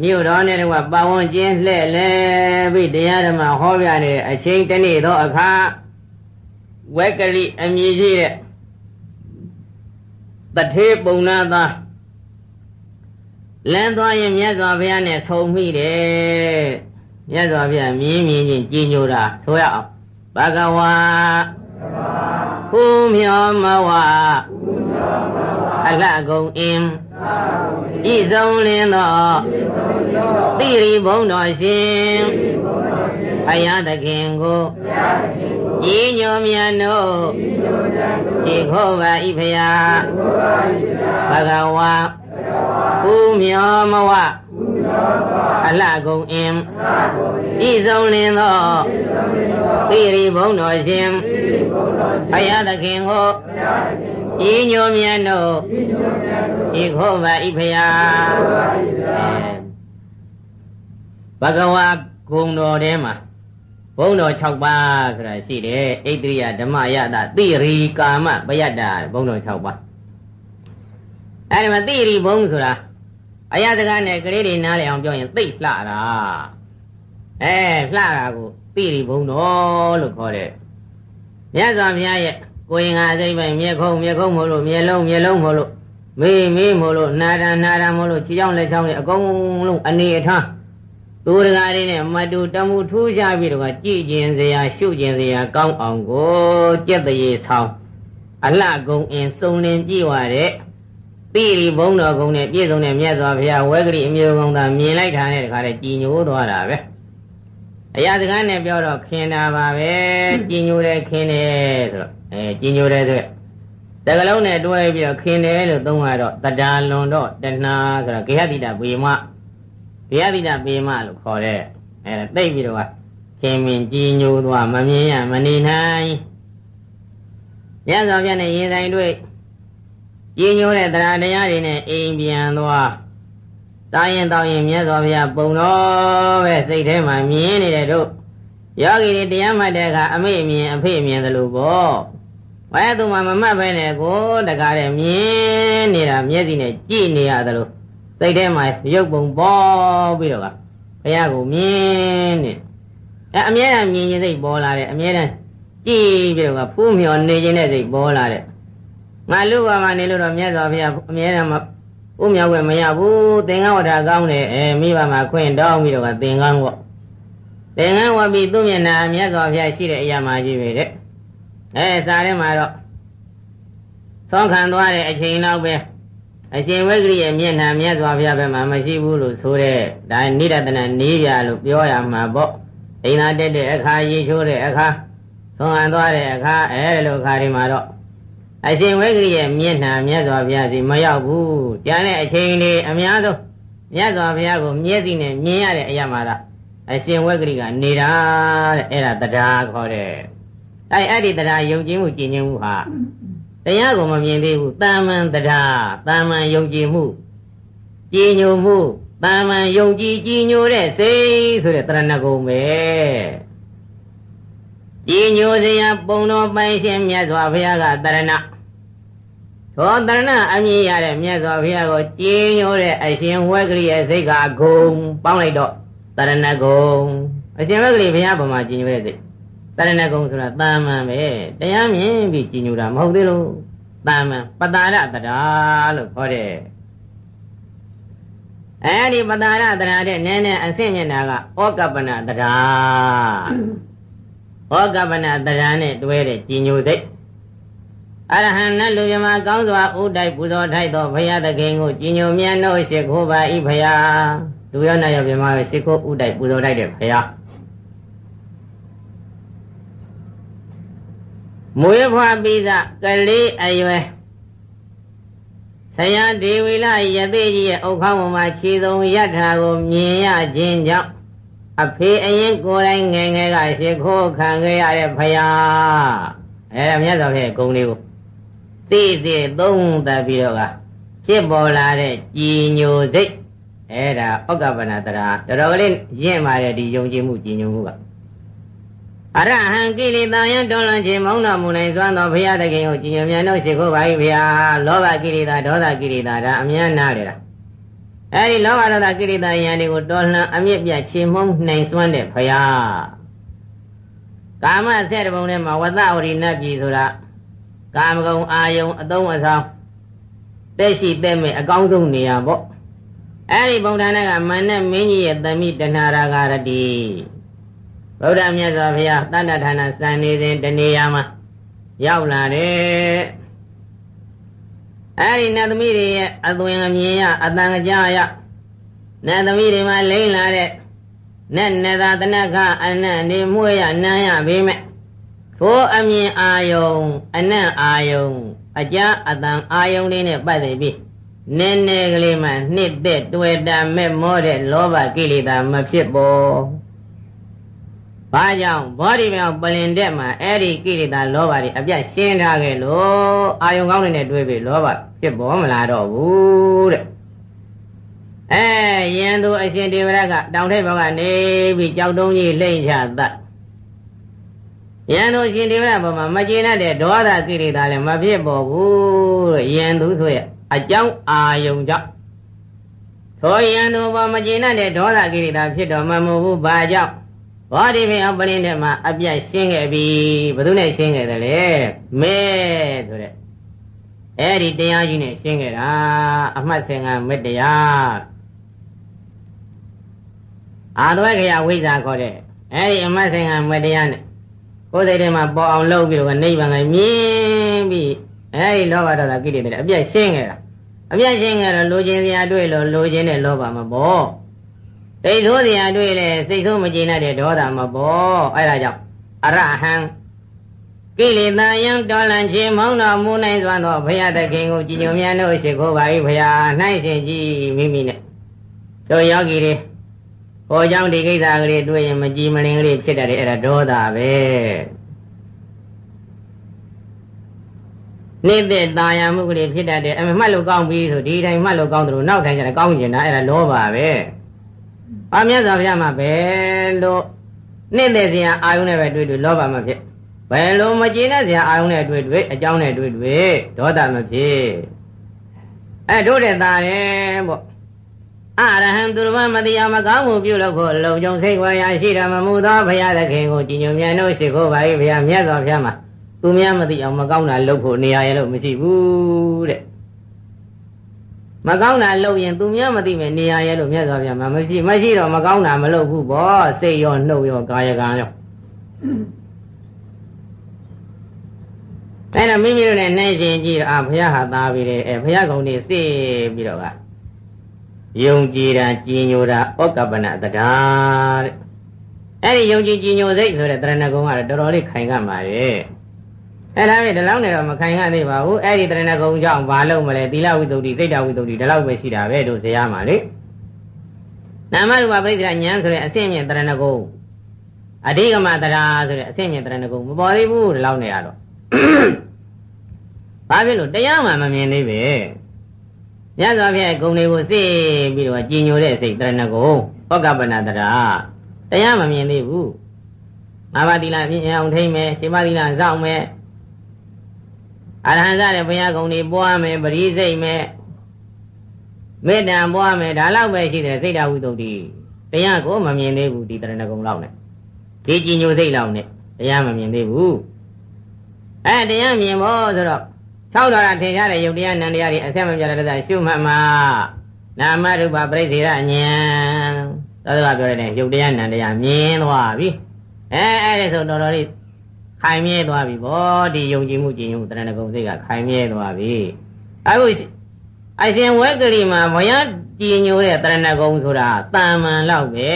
မြို့တော်နဲ့တော့ပဝန်းကျင်းလှဲ့လဲပြီးတရားဓမ္မဟောပြတဲ့အချိန်တနေ့သောအခါဝက်ကလိအမည်ရှိတဲ့တထေပုံနာသား လမ်းသွားရင်မြတ်စွာဘုရားနဲ့ဆုံမိတယ်မြတ်စွာဘုရားမြင်းမြင်းချင်းကြည်ညိုတာဆိုရအောင်ဘဂဝါဘုမြောမဝအလကုံအင်းဤဆုံးလင်းသောတိရိဘုံတော်ရှင်ဘုရားသခင်ကိုဤညိုမြတ်တို့ဤခောပါဤဖရာဘဂဝါ ဥမြောမဝအလှကုံအင်းဤဆုံးလင်းသောတိရိဘုံတော်ရှင်ဘုရားသခင်ကိုဤညိုမြတ်တို့ဤခောပါဤဖရာဘဂဝါဂုံတော်ထဲမှာဘုံတော်6ပါးဆိုတာရှိတယ်ဣတရိယဓမ္မယတတိရိကာမပယတ္တာဘုံတော်6ပါးအဲဒီမှာတိရိဘုံဆိုတာ အယတကနဲ့ကလေးတွေနားလည်အောင်ပြောရင်သိလှတာအဲလှတာကိုတိရိဘုံတော်လို့ခေါ်တယ်မြတ်စွာဘုရားရဲ့ကိုရင်ငါစိတ်ပိုင်မြေခုံမြေခုံမို့လို့မြေလုံးမြေလုံးမို့လို့မေးမေးမို့လို့နာတာနာတာမို့လို့ခြေချောင်းလက်ချောင်းတွေအကုန်လုံးအနေအထားသူတကားလေးနဲ့မတူတမှုထူးခြားပြီးတော့ကြည်ကျင်စရာရှုကျင်စရာကောင်းအောင်ကိုကြက်တရေဆောင်အလှကုံအင်းစုံလင်ပြည့်ဝတဲ့ တိရိဘုံတော်ကုံနဲ့ပြည့်စုံတဲ့မြတ်စွာဘုရားဝဲကလေးအမျိုးကုံသာမြင်လိုက်တာနဲ့တခါတည်းကြည်ညိုသွားတာပဲအရာစကားနဲ့ပြောတော့ခင်တာပါပဲကြည်ညိုတယ်ခင်တယ်ဆိုတော့အဲကြည်ညိုတယ်ဆိုတကလုံးနဲ့တွဲပြီးတော့ခင်တယ်လို့သုံးရတော့တဒါလွန်တော့တဏှာဆိုတော့ဂေဟတိတပေမဂေဟတိတပေမလို့ခေါ်တဲ့အဲသိပြီးတော့ခင်မင်ကြည်ညိုသွားမမြင်ရမနေနိုင်ရသော်ပြနဲ့ရင်ဆိုင်တွေ့ ကြည်ညိုတဲ့တရားတရားတွေနဲ့အိမ်ပြန်သွားတာရင်တောင်းရင်မြတ်စွာဘုရားပုံတော်ပဲစိတ်ထဲမှာမြင်နေတဲ့တို့ယောဂီတွေတရားမှတ်တဲ့အခါအမေမြင်အဖေမြင်သလိုပေါ့ဘယ်သူမှမမှတ်ပဲနဲ့ကိုတကားတဲ့မြင်နေတာမျက်စိနဲ့ကြည့်နေရသလိုစိတ်ထဲမှာရုပ်ပုံပေါ်ပြီးတော့ကဘုရားကိုမြင်နေအဲအမြဲတမ်းမြင်ခြင်းစိတ်ပေါ်လာတယ်အမြဲတမ်းကြည့်ပြီးတော့ကဖူးမြော်နေခြင်းတဲ့စိတ်ပေါ်လာတယ် ငါလူဘာမှနေလို့တော့မြတ်စွာဘုရားအမြဲတမ်းဥမြောက်ွယ်မရဘူးသင်္ကန်းဝတ္ထကောင်းတယ်အဲမိဘမှာခွင့်တောင်းပြီးတော့ကသင်္ကန်းဝတ်သင်္ကန်းဝတ်ပြီးသူ့မျက်နှာမြတ်စွာဘုရားရှိတဲ့အရာမှကြီးပဲတဲ့အဲစာထဲမှာတော့သောခံသွားတဲ့အချိန်တော့ပဲအရှင်ဝိဂရိရဲ့မျက်နှာမြတ်စွာဘုရားဘက်မှာမရှိဘူးလို့ဆိုတဲ့ဒါနိဒတနာနေပြလို့ပြောရမှာပေါ့အိမ်သာတက်တဲ့အခါရေချိုးတဲ့အခါသွန်ဟန်သွားတဲ့အခါအဲလိုအခါဒီမှာတော့ အရှင်ဝိဂရိရဲ့မျက်နှာမြတ်စွာဘုရားစီမရောက်ဘူးကျန်တဲ့အချိန်လေးအများဆုံးမြတ်စွာဘုရားကိုမျက်စိနဲ့မြင်ရတဲ့အရာမှာလားအရှင်ဝိဂရိကနေတာတဲ့အဲ့ဒါတရားခေါ်တဲ့အဲ့အဲ့ဒီတရားယုံကြည်မှုကြည်ညိုမှုဟာတရားကိုမမြင်သေးဘူးတာမန်တရားတာမန်ယုံကြည်မှုကြည်ညိုမှုတာမန်ယုံကြည်ကြည်ညိုတဲ့စိတ်ဆိုတဲ့တရဏဂုံပဲ ကြည်ညိုစရာပုံတော်ပိုင်ရှင်မြတ်စွာဘုရားကတရဏသောတရဏအမြင်ရတဲ့မြတ်စွာဘုရားကိုကြည်ညိုတဲ့အရှင်ဝဲကလေးရဲ့စိတ်ကဂုံပေါင်းလိုက်တော့တရဏဂုံအရှင်ဝဲကလေးဘုရားဗမာကြည်ညိုတဲ့စိတ်တရဏဂုံဆိုတာတာမန်ပဲတရားမြင်ပြီးကြည်ညိုတာမဟုတ်သေးလို့တာမန်ပတာရတရာလို့ခေါ်တယ်အဲဒီပတာရတရာတဲ့နည်းနည်းအဆင့်မြင်တာကဩကပ္ပနတရာ ဩကပ္ပနတရာနဲ့တွဲတဲ့ကြည်ညိုစိတ်အရဟံနတ်လူမြမကောင်းစွာဥတိုက်ပူဇော်ထိုက်သောဘုရားသခင်ကိုကြည်ညိုမြတ်နှုတ်ရှိခိုးပါ၏ဘုရားလူရောနတ်ရောမြမပဲရှိခိုးဥတိုက်ပူဇော်ထိုက်တဲ့ဘုရားမွေးဖွားပြီးသားကလေးအရွယ်ဆရာဒေဝီလယသိကြီးရဲ့အုတ်ခေါင်းပေါ်မှာခြေစုံရထာကိုမြင်ရခြင်းကြောင့် အဖေအရင်ကိုယ်တိုင်ငယ်ငယ်ကရှ िख ိုးခံခဲ့ရတဲ့ဖယားအဲမြတ်စွာဘုရားဂုံလေးကိုသိစေသုံးသပ်ပြီးတော့ကဖြစ်ပေါ်လာတဲ့ကြည်ညိုစိတ်အဲဒါဩက္ကပနတရာတော်တော်ကလေးရင့်ပါတဲ့ဒီယုံကြည်မှုကြည်ညိုမှုကအရဟံကိလေသာယံတော်လွန်ခြင်းမောင်းတော်မူနိုင်စွမ်းသောဘုရားသခင်ကိုကြည်ညိုမြန်တော့ရှိခိုးပါ၏ဘုရားလောဘကိလေသာဒေါသကိလေသာဒါအများနာလေတာ အဲဒီလောဘဒေါသကိလေသာယံတွေကိုတော်လှန်အမြင့်ပြချေမှုန်းနိုင်စွမ်းတဲ့ဘုရားကာမဆက်တပုံထဲမှာဝတ္တဝရိနတ်ပြည်ဆိုတာကာမဂုဏ်အာယုံအသုံးအဆောင်တက်ရှိတက်မဲ့အကောင်းဆုံးနေရာပေါ့အဲဒီဗုဒ္ဓနဲ့ကမန္တမင်းကြီးရဲ့သမိတဏှာရာဂရတိဗုဒ္ဓမြတ်စွာဘုရားတဏ္ဍဌာနစံနေစဉ်တနေရာမှာရောက်လာတယ် အဲဒီနတ်သမီးတွေရဲ့အသွင်အမြင်ရအတန်ကြားရနတ်သမီးတွေမှာလိမ့်လာတဲ့နတ်နသာတနခအနတ်နေမွေးရနမ်းရပေမဲ့ထိုအမြင်အာယုံအနတ်အာယုံအကြအတန်အာယုံလေးနဲ့ပတ်သက်ပြီးနည်းနည်းကလေးမှနှစ်သက်တွေ့တာမဲ့မောတဲ့လောဘကိလေသာမဖြစ်ပေါ်။ ဘာကြောင့်ဘောဓိမြောင်ပလင်တဲ့မှာအဲ့ဒီကိလေသာလောဘတွေအပြတ်ရှင်းထားခဲ့လို့အာယုံကောင်းတဲ့နဲ့တွေ့ပြီလောဘဖြစ်ပေါ်မလာတော့ဘူးတဲ့။အဲယံသူအရှင်ဒေဝရကတောင်ထိပ်ဘောကနေပြီးကြောက်တုံးကြီးလိမ့်ချသတ်ယံသူရှင်ဒေဝရဘုံမှာမကျေနပ်တဲ့ဒေါသကိရိတာလည်းမဖြစ်ပေါ်ဘူးယံသူဆိုရအကြောင်းအာယုံကြောင့်သောယံသူဘောမကျေနပ်တဲ့ဒေါသကိရိတာဖြစ်တော်မှမဟုတ်ဘူးဘာကြောင့် ဘောဓိပင်အပရင်းတဲ့မှာအပြတ်ရှင်းခဲ့ပြီဘယ်သူနဲ့ရှင်းခဲ့တယ်လဲမဲဆိုတဲ့အဲ့ဒီတရားကြီးနဲ့ရှင်းခဲ့တာအမှတ်စင်ကမေတ္တရားအာသွဲခရဝိဇ္ဇာခေါ်တဲ့အဲ့ဒီအမှတ်စင်ကမေတ္တရားနဲ့ကိုယ်စိတ်ထဲမှာပေါ်အောင်လုပ်ပြီးတော့နိဗ္ဗာန်ကိုမြင်ပြီးအဲဒီလောဘဒေါသကိလေသာအပြည့်ရှင်းခဲ့တာအပြည့်ရှင်းခဲ့တော့လိုချင်စရာတွေ့လို့လိုချင်တဲ့လောဘမပေါ် စိတ်ဆိုးစရာတွေ့လေစိတ်ဆိုးမကျေနပ်တဲ့ဒေါသမပေါ်အဲ့ဒါကြောင့်အရဟံကိလေသာယံတော်လန်ခြင်းမောင်းတော်မူနိုင်စွာသောဘုရားသခင်ကိုကြည်ညိုမြတ်လို့ရှိခိုးပါ၏ဘုရား၌ရှင်ကြည်မိမိနဲ့တို့ယောဂီတွေဟောကြောင့်ဒီကိစ္စကလေးတွေ့ရင်မကြည်မလင်ကလေးဖြစ်တတ်တယ်အဲ့ဒါဒေါသပဲနေတဲ့ตาယာမှုကလေးဖြစ်တတ်တယ်အမှတ်လို့ကောင်းပြီဆိုဒီတိုင်းမှတ်လို့ကောင်းတယ်လို့နောက်တိုင်းကျတော့ကောင်းကျင်တာအဲ့ဒါလောဘပဲ။ အာမြတ်စွာဘုရားမှာဘယ်လိုနေတဲ့စရာအာယုန်နဲ့ပဲတွေ့တွေ့လောဘမဖြစ်ဘယ်လိုမကျေနပ်စရာအာယုန်နဲ့တွေ့တွေ့အကြောင်းနဲ့တွေ့တွေ့ဒေါသမဖြစ်အဲတို့တဲ့သားတယ်ပေါ့အရဟံသူတော်မတရားမကောင်းမှုပြုလို့ဖို့လုံခြုံစိတ်ဝါရရှိတော်မမူသောဘုရားသခင်ကိုကြည်ညိုမြတ်လို့ရှိခိုးပါ၏ဘုရားမြတ်စွာဘုရားမှာသူများမသိအောင်မကောင်းတာလုပ်ဖို့နေရာရလို့မရှိဘူးတဲ့ မကောင်းတာလုပ်ရင်သူများမသိမယ်နေရာရလို့မြတ်စွာဘုရားမှာမရှိမရှိတော့မကောင်းတာမလုပ်ဘူးပေါ့စိတ်ရောနှုတ်ရောကာယကံရောအဲ့တော့မိမိတို့နဲ့နိုင်ရှင်ကြည့်တော့အာဘုရားဟာသားပြီးတယ်အဲဘုရားကုံနေစေပြီးတော့ကယုံကြည်တာကြည်ညိုတာဩကပ္ပနတတာတဲ့အဲ့ဒီယုံကြည်ကြည်ညိုစိတ်ဆိုတဲ့တရဏဂုံကတော့တော်တော်လေးခိုင်ခန့်ပါရဲ့ အဲ့ဒါပဲဒီလောက်နဲ့တော့မခိုင်ခန့်သေးပါဘူးအဲ့ဒီတရဏဂုံကြောင့်ဘာလို့မလဲသီလဝိတ္တုစိတ်တဝိတ္တုဒီလောက်ပဲရှိတာပဲတို့ဇေယမှာလေနာမရူပပရိစ္ဆေဉာဏ်ဆိုတဲ့အဆင့်မြင့်တရဏဂုံအဓိကမတရာဆိုတဲ့အဆင့်မြင့်တရဏဂုံမပေါ်သေးဘူးဒီလောက်နဲ့ရတော့ဘာဖြစ်လို့တရားမှမမြင်သေးပဲမြတ်စွာဘုရားဂုံတွေကိုသိပြီးတော့ကြည်ညိုတဲ့စိတ်တရဏဂုံဟောကပနာတရာတရားမမြင်သေးဘူးငါးပါးသီလမြင်အောင်ထိမ့်မယ်ရှင်ပါးသီလစောင့်မယ် အရဟံစတဲ့ဘုရားဂုံတွေပွားမယ်ပရိစိတ်မယ်မေတ္တာပွားမယ်ဒါလောက်ပဲရှိတယ်စိတ်ဓာဝိတ္တုတရားကိုမမြင်သေးဘူးဒီတရဏဂုံလောက်နဲ့ဒီကြည်ညိုစိတ်လောက်နဲ့တရားမမြင်သေးဘူးအဲတရားမြင်ဖို့ဆိုတော့၆တော်ရထင်ရှားတဲ့ယုတ်တရားနံတရားတွေအဆက်မပြတ်တဲ့ရှုမှတ်မှာနာမရူပပရိသေရဉာဏ်သောတော်ပြောတဲ့ယုတ်တရားနံတရားမြင်သွားပြီအဲအဲ့ဒါဆိုတော်တော်လေး ခိုင်မြဲသွားပြီဗောဒီယုံကြည်မှုကြည်ညိုတရဏဂုံစိတ်ကခိုင်မြဲသွားပြီအခုအရှင်ဝက်ကလေးမှာဘုရားကြည်ညိုတဲ့တရဏဂုံဆိုတာတာမန်လောက်ပဲ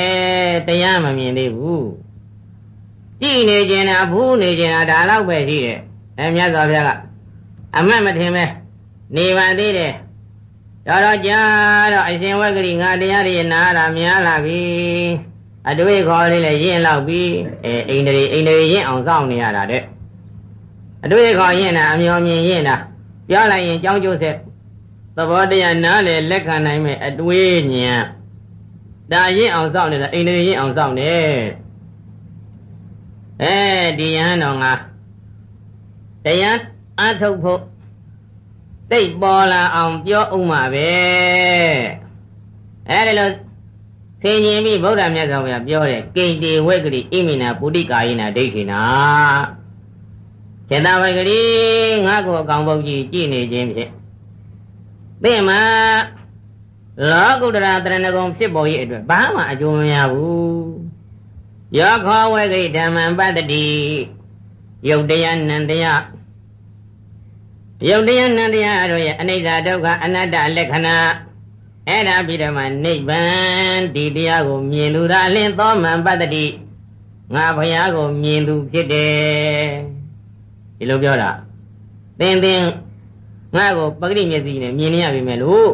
တရားမမြင်သေးဘူးကြည်နေကျင်တာဘူးနေကျင်တာဒါလောက်ပဲရှိတယ်အဲမြတ်စွာဘုရားကအမှတ်မထင်ပဲနေပါသေးတယ်တော်တော်ကြာတော့အရှင်ဝက်ကလေးငါတရားတွေနားတာများလာပြီ အတွေ့ခေါ်လေးလည်းရင့်လောက်ပြီအဲအိန္ဒြေအိန္ဒြေရင့်အောင်စောင့်နေရတာတဲ့အတွေ့ခေါ်ရင့်တာအမျော်မြင်ရင့်တာပြောလိုက်ရင်ကြောင်းကျိုးဆက်သဘောတရားနားလေလက်ခံနိုင်မဲ့အတွေ့ဉာဏ်ဒါရင့်အောင်စောင့်နေတာအိန္ဒြေရင့်အောင်စောင့်နေအဲဒီယဟန်တော်ငါတရားအထုတ်ဖို့စိတ်ပေါ်လာအောင်ပြောဥမှာပဲအဲဒီလို ဆင်ញင်ပြီးဗုဒ္ဓမြတ်စွာဘုရားပြောတယ်ကိတေဝေကတိဣမိနာပုတိကာယိနာဒိဋ္ဌိနာစေတဝေကတိငါ့ကိုအကောင်ပုတ်ကြီးကြည်နေခြင်းဖြင့်သင်မှာလောကုတ္တရာတရဏဂုံဖြစ်ပေါ်ရေးအတွက်ဘာမှအကျိုးမရဘူးယောခောဝေကတိဓမ္မံပတ္တိယုတ်တရားနန္တရားယုတ်တရားနန္တရားတို့ရဲ့အနိစ္စဒုက္ခအနတ္တလက္ခဏာ အဲ့ဒါပြီးတော့မှနိဗ္ဗာန်ဒီတရားကိုမြင်လူသာအလင်းသောမံပတ္တိငါဘုရားကိုမြင်သူဖြစ်တယ်ဒီလိုပြောတာသင်သင်ငါကိုပဂတိမျက်စိနဲ့မြင်နေရပြီမဲ့လို့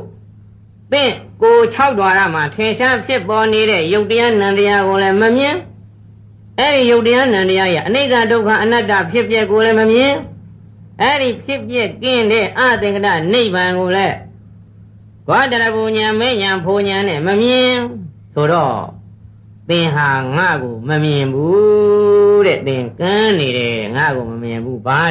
သင်ကို6ဓာရမှာထင်ရှားဖြစ်ပေါ်နေတဲ့ယုတ်တရားနံတရားကိုလည်းမမြင်အဲ့ဒီယုတ်တရားနံတရားရဲ့အနိစ္စဒုက္ခအနတ္တဖြစ်ပျက်ကိုလည်းမမြင်အဲ့ဒီဖြစ်ပျက်ကင်းတဲ့အသင်္ကတနိဗ္ဗာန်ကိုလည်း ဘောတရဘူညာမေညာဖိုညာနဲ့မမြင်ဆိုတော့သင်ဟာငါ့ကိုမမြင်ဘူးတဲ့သင်ကန်းနေတယ်ငါ့ကိုမမြင်ဘူးဘာဉာ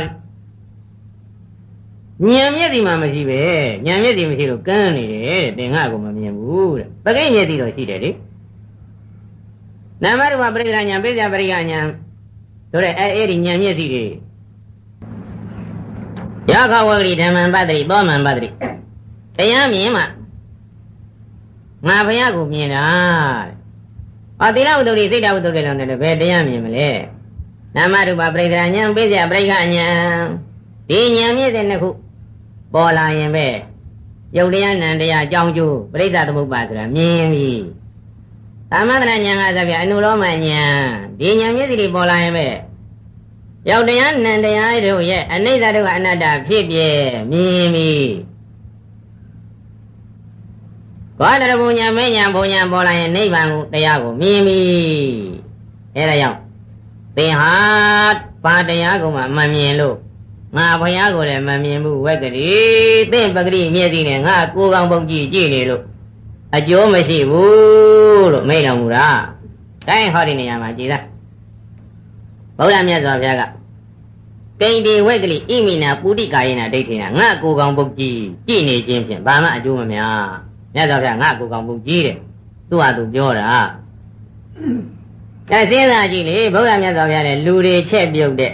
ဏ်မျက်စိမှမရှိပဲဉာဏ်မျက်စိမရှိလို့ကန်းနေတယ်တဲ့သင်ငါ့ကိုမမြင်ဘူးတဲ့ပကိမျက်စိတော့ရှိတယ်လေနာမရူပပရိက္ခဉာဏ်ပိစ္ဆပရိက္ခဉာဏ်ဆိုတဲ့အဲအဲ့ဒီဉာဏ်မျက်စိတွေယခဝဂရိဓမ္မံပတ္တိသောမံပတ္တိ တရားမြင်မှငါဘုရားကိုမြင်တာတဲ့။အော်သီလဝတ္တုစိတ်တဝတ္တုတွေလုံးနဲ့ဘယ်တရားမြင်မလဲ။နာမရူပပရိက္ခဉာဏ်ပိစ္ဆပရိက္ခဉာဏ်ဒီဉာဏ်မြင့်တဲ့နှစ်ခုပေါ်လာရင်ပဲယုတ်တရားနံတရားအကြောင်းကျိုးပရိစ္ဆသမုပ္ပါဆိုတာမြင်ပြီ။သမထဉာဏ်ကဆိုပြအနုလောမဉာဏ်ဒီဉာဏ်မျက်စိတွေပေါ်လာရင်ပဲရောက်တရားနံတရားတို့ရဲ့အနိစ္စတို့ကအနတ္တဖြစ်ပြမြင်ပြီ ဘာတရဘုံညာမညာဘုံညာပေါ်လာရင်နိဗ္ဗာန်ကိုတရားကိုမြင်ပြီအဲဒါကြောင့်သင်ဟာဘာတရားကိုမှမမြင်လို့ငါဘုရားကိုလည်းမမြင်ဘူးဝက်ကတိသင်ပဂရိမျက်စိနဲ့ငါကိုယ်ကောင်ပုံကြည့်ကြည့်နေလို့အကျိုးမရှိဘူးလို့မိန့်တော်မူတာ။ဒါရင်ဟောဒီနေရာမှာကြည်သားဗုဒ္ဓမြတ်စွာဘုရားကကိန္တိဝက်ကလိဣမိနာပုတိကာယေနာဒိဋ္ဌိနာငါကိုယ်ကောင်ပုတ်ကြည့်ကြည့်နေခြင်းဖြင့်ဘာမှအကျိုးမများ မြတ်စွာဘုရားငါကိုယ်ကောင်ပုတ်ကြည့်တယ်သူ့ဟာသူပြောတာအဲစဉ်းစားကြည့်လေဗုဒ္ဓမြတ်စွာဘုရားလည်းလူတွေချက်ပြုတ်တဲ့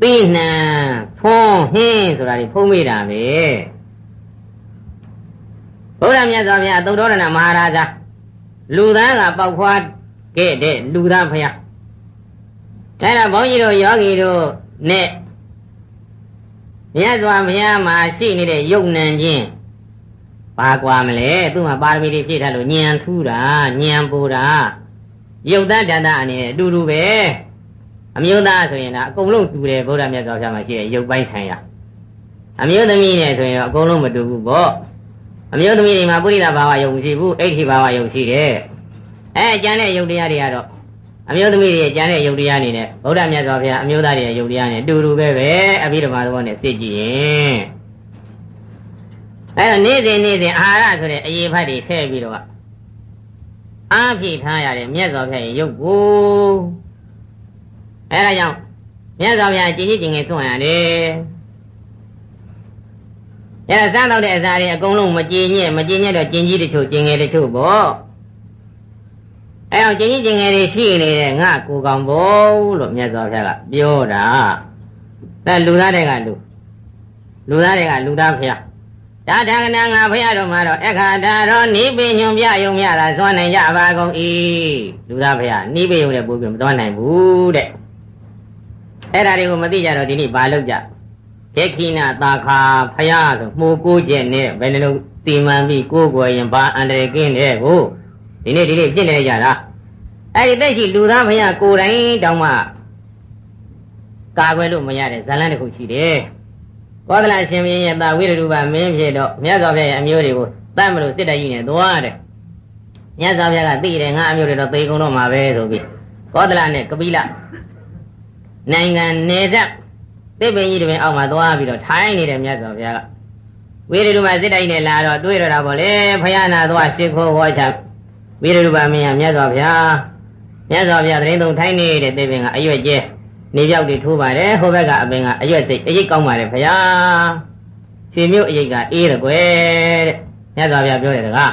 ပြီးနှံသွန်းဟင်းဆိုတာဒီဖုံးမိတာပဲဘုရားမြတ်စွာဘုရားသုတ္တရဏမဟာရာဇာလူသားကပေါက်ဖွားခဲ့တဲ့လူသားဖယားအဲဒါဘုန်းကြီးတို့ယောဂီတို့နဲ့မြတ်စွာဘုရားမှာရှိနေတဲ့ယုံနံချင်း ပါကွာမလဲသူ့မှာပါရမီတွေဖြည့်ထားလို့ညံထူးတာညံပူတာယုတ်တတ္တအနေနဲ့အတူတူပဲအမျိုးသားဆိုရင်ဒါအကုန်လုံးတူတယ်ဗုဒ္ဓမြတ်စွာဘုရားမှာရှိတဲ့ယုတ်ပိုင်းဆိုင်ရာအမျိုးသမီးနဲ့ဆိုရင်တော့အကုန်လုံးမတူဘူးပေါ့အမျိုးသမီးတွေမှာပုရိသဘာဝယုံရှိဘူးအိဋ္ဌိဘာဝယုံရှိတယ်အဲကျန်တဲ့ယုတ်တရားတွေကတော့အမျိုးသမီးတွေကျန်တဲ့ယုတ်တရားအနေနဲ့ဗုဒ္ဓမြတ်စွာဘုရားအမျိုးသားတွေရဲ့ယုတ်တရားနဲ့တူတူပဲပဲအဘိဓမ္မာတော်နဲ့စစ်ကြည့်ရင် အဲတော့နေ့စဉ်နေ့စဉ်အာဟာရဆိုတဲ့အရေးဖတ်တွေထည့်ပြီးတော့အားဖြည့်ထားရတဲ့မြတ်စွာဘုရားရဲ့ယုတ်ကိုအဲဒါကြောင့်မြတ်စွာဘုရားကြည်ကြီးကျင်ငယ်သွန့်ရတယ်အဲဒါစားတော့တဲ့အစာတွေအကုန်လုံးမကြည်ညက်မကြည်ညက်တော့ကျင်ကြီးတချို့ကျင်ငယ်တချို့ပေါ့အဲအောင်ကျင်ကြီးကျင်ငယ်တွေရှိနေတဲ့ငါကိုကောင်ဘုံလို့မြတ်စွာဘုရားကပြောတာအဲလူသားတွေကလူလူသားတွေကလူသားဖျားဒါ တန်ခဏငါဖျားတော်မှာတော့အခါတာတော့နိပိညွန်ပြယုံမြတာသွမ်းနိုင်ကြပါကုန်၏လူသားဖျားနိပိယုံနဲ့ပို့ပြီးမသွမ်းနိုင်ဘူးတဲ့အဲ့ဒါတွေကိုမသိကြတော့ဒီနေ့ဘာလုပ်ကြခေခိနာတာခာဖယားဆိုမှုကိုးကျက်နဲ့ဘယ်နှလုံးတီမန်ပြီးကိုးကွယ်ရင်ဘာအန္တရာယ်ကင်းတဲ့ကိုဒီနေ့ဒီနေ့ဖြစ်နေကြတာအဲ့ဒီတက်ရှိလူသားဖယားကိုယ်တိုင်တောင်မှကာကွယ်လို့မရတဲ့ဇာလန်းတစ်ခုရှိတယ် ကောသလရှင်မင်းရဲ့တာဝိရဒုပမင်းဖြစ်တော့မြတ်စွာဘုရားရဲ့အမျိုးတွေကိုတတ်မလို့စစ်တိုက်ကြီးနဲ့သွားတယ်မြတ်စွာဘုရားကသိတယ်ငါအမျိုးတွေတော့သေကုန်တော့မှာပဲဆိုပြီးကောသလနဲ့ကပိလနိုင်ငံနေသက်သစ်ပင်ကြီးတွေအောက်မှာသွားပြီးတော့ထိုင်းနေတဲ့မြတ်စွာဘုရားကဝိရဒုမစစ်တိုင်းနဲ့လာတော့တွေးရတာပေါ့လေဖယားနာသွားရှ िख ိုးဟောချဝိရဒုမမင်းကမြတ်စွာဘုရားမြတ်စွာဘုရားတရင်သုံးထိုင်းနေတဲ့သစ်ပင်ကအရွက်ကျဲ နေပြောက်တွေထိုးပါတယ်ဟိုဘက်ကအပင်ကအရွက်စိတ်အရိပ်ကောင်းပါတယ်ဖယားရွှေမြို့အရိပ်ကအေးရကွယ်တဲ့မြတ်စွာဘုရားပြောတယ်တကား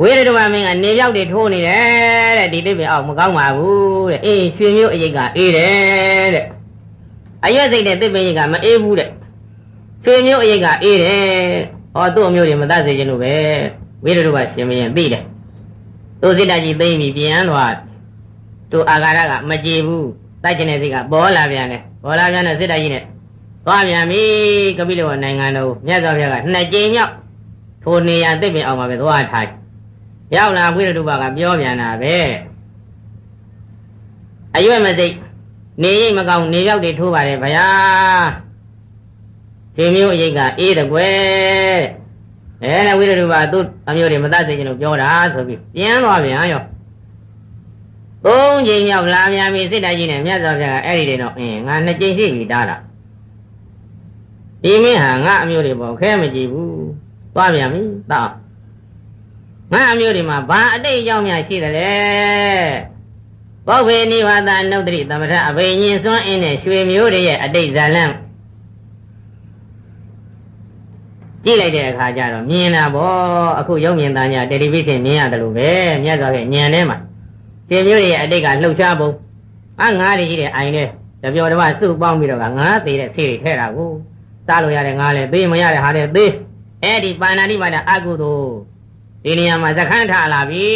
ဝိရဒဝမင်းကနေပြောက်တွေထိုးနေတယ်တဲ့ဒီသိပ္ပံအောက်မကောင်းပါဘူးတဲ့အေးရွှေမျိုးအရိပ်ကအေးတယ်တဲ့အရွက်စိတ်တဲ့သိပ္ပံရိပ်ကမအေးဘူးတဲ့ရွှေမျိုးအရိပ်ကအေးတယ်ဟောသူ့အမျိုးတွေမတတ်စေခြင်းလို့ပဲဝိရဒဝရှင်မင်းသိတယ်သူစိတ္တကြီးသိမ့်ပြီးပြန်သွား သူအာဃာရကမကြည်ဘူးတိုက်ကျင်တဲ့စိတ်ကပေါ်လာပြန်တယ်ပေါ်လာပြန်တဲ့စိတ္တကြီးနဲ့သွားပြန်ပြီကပိလဝနိုင်ငံတော်မြတ်စွာဘုရားကနှစ်ကြိမ်မြောက်ထိုနေရာသိပ္ပံအောင်မှာပဲသွားထိုင်ရောက်လာဝိရတုပကပြောပြန်တာပဲအရွက်မစိတ်နေရိပ်မကောင်းနေရောက်တွေထိုးပါတယ်ဗျာဒီမျိုးအရိပ်ကအေးတကွယ်အဲနဲ့ဝိရတုပသူ့အမျိုးတွေမတတ်စေချင်လို့ပြောတာဆိုပြီးပြန်သွားပြန်ရော သုံးချိန်ရောက်လာပြန်ပြီစိတ်တိုင်းကြီးနဲ့မြတ်စွာဘုရားကအဲ့ဒီတွေတော့အင်းငါနှစ်ချိန်ရှိပြီတားတာဒီမင်းဟာငါအမျိုးတွေပေါ့ခဲမကြည့်ဘူးသွားပြန်ပြီတောက်ငါအမျိုးတွေမှာဘာအတိတ်အကြောင်းများရှိတယ်လဲပောက်ဖေနိဝါဒနုဒ္ဓရိသမထအဘိညာဉ်စွန့်အင်းနဲ့ရွှေမျိုးတွေရဲ့အတိတ်ဇာလံကြည့်လိုက်တဲ့အခါကျတော့မြင်တာပေါ့အခုရုပ်မြင်သားညာတယ်လီဗီရှင်းမြင်ရတယ်လို့ပဲမြတ်စွာဘုရားညံထဲမှာ ရွှေမျိုးတွေရဲ့အတိတ်ကလှုပ်ရှားပုံအငါးတွေရှိတဲ့အိုင်နဲ့တပြောတမစုပေါင်းပြီးတော့ငါးသေးတဲ့ဆေးတွေထဲတာကိုစားလို့ရတဲ့ငါးလည်းသေးမရတဲ့ဟာလည်းသေးအဲ့ဒီပါဏာတိပါဒအကုသိုလ်ဒီနေရာမှာသခန်းထားလာပြီ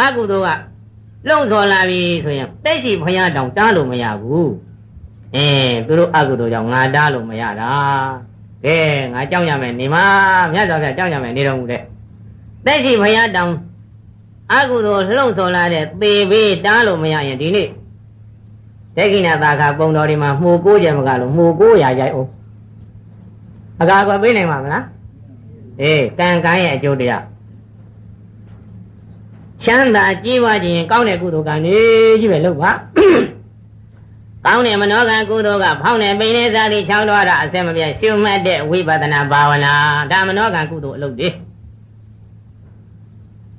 အကုသိုလ်ကလုံဆော်လာပြီဆိုရင်တိတ်ရှိဘုရားတောင်တားလို့မရဘူးအဲသူတို့အကုသိုလ်ကြောင့်ငါတားလို့မရတာကဲငါကြောက်ရမယ်နေမှာမြတ်စွာဘုရားကြောက်ရမယ်နေတော်မူတဲ့သက်ရှိဘုရားတောင် အကုသိုလ်လှုံ့ဆော်လာတဲ့သေဘေးတားလို့မရရင်ဒီနေ့ဒက္ခိဏသာခပုံတော်ဒီမှာမှုကိုးကြမကလို့မှုကိုးရရိုက်အောင်အကာအကွယ်ပေးနိုင်မှာမလားအေးကံကံရဲ့အကျိုးတရားချမ်းသာကြီးပွားခြင်းကောင်းတဲ့ကုသိုလ်ကံနေကြီးပဲလုပ်ပါကောင်းတဲ့မနောကံကုသိုလ်ကဖောင်းတဲ့ပိန်လေးစားလေးချောင်းတော်တာအစက်မပြတ်ရှုမှတ်တဲ့ဝိပဿနာဘာဝနာဒါမနောကံကုသိုလ်အလုပ်တွေ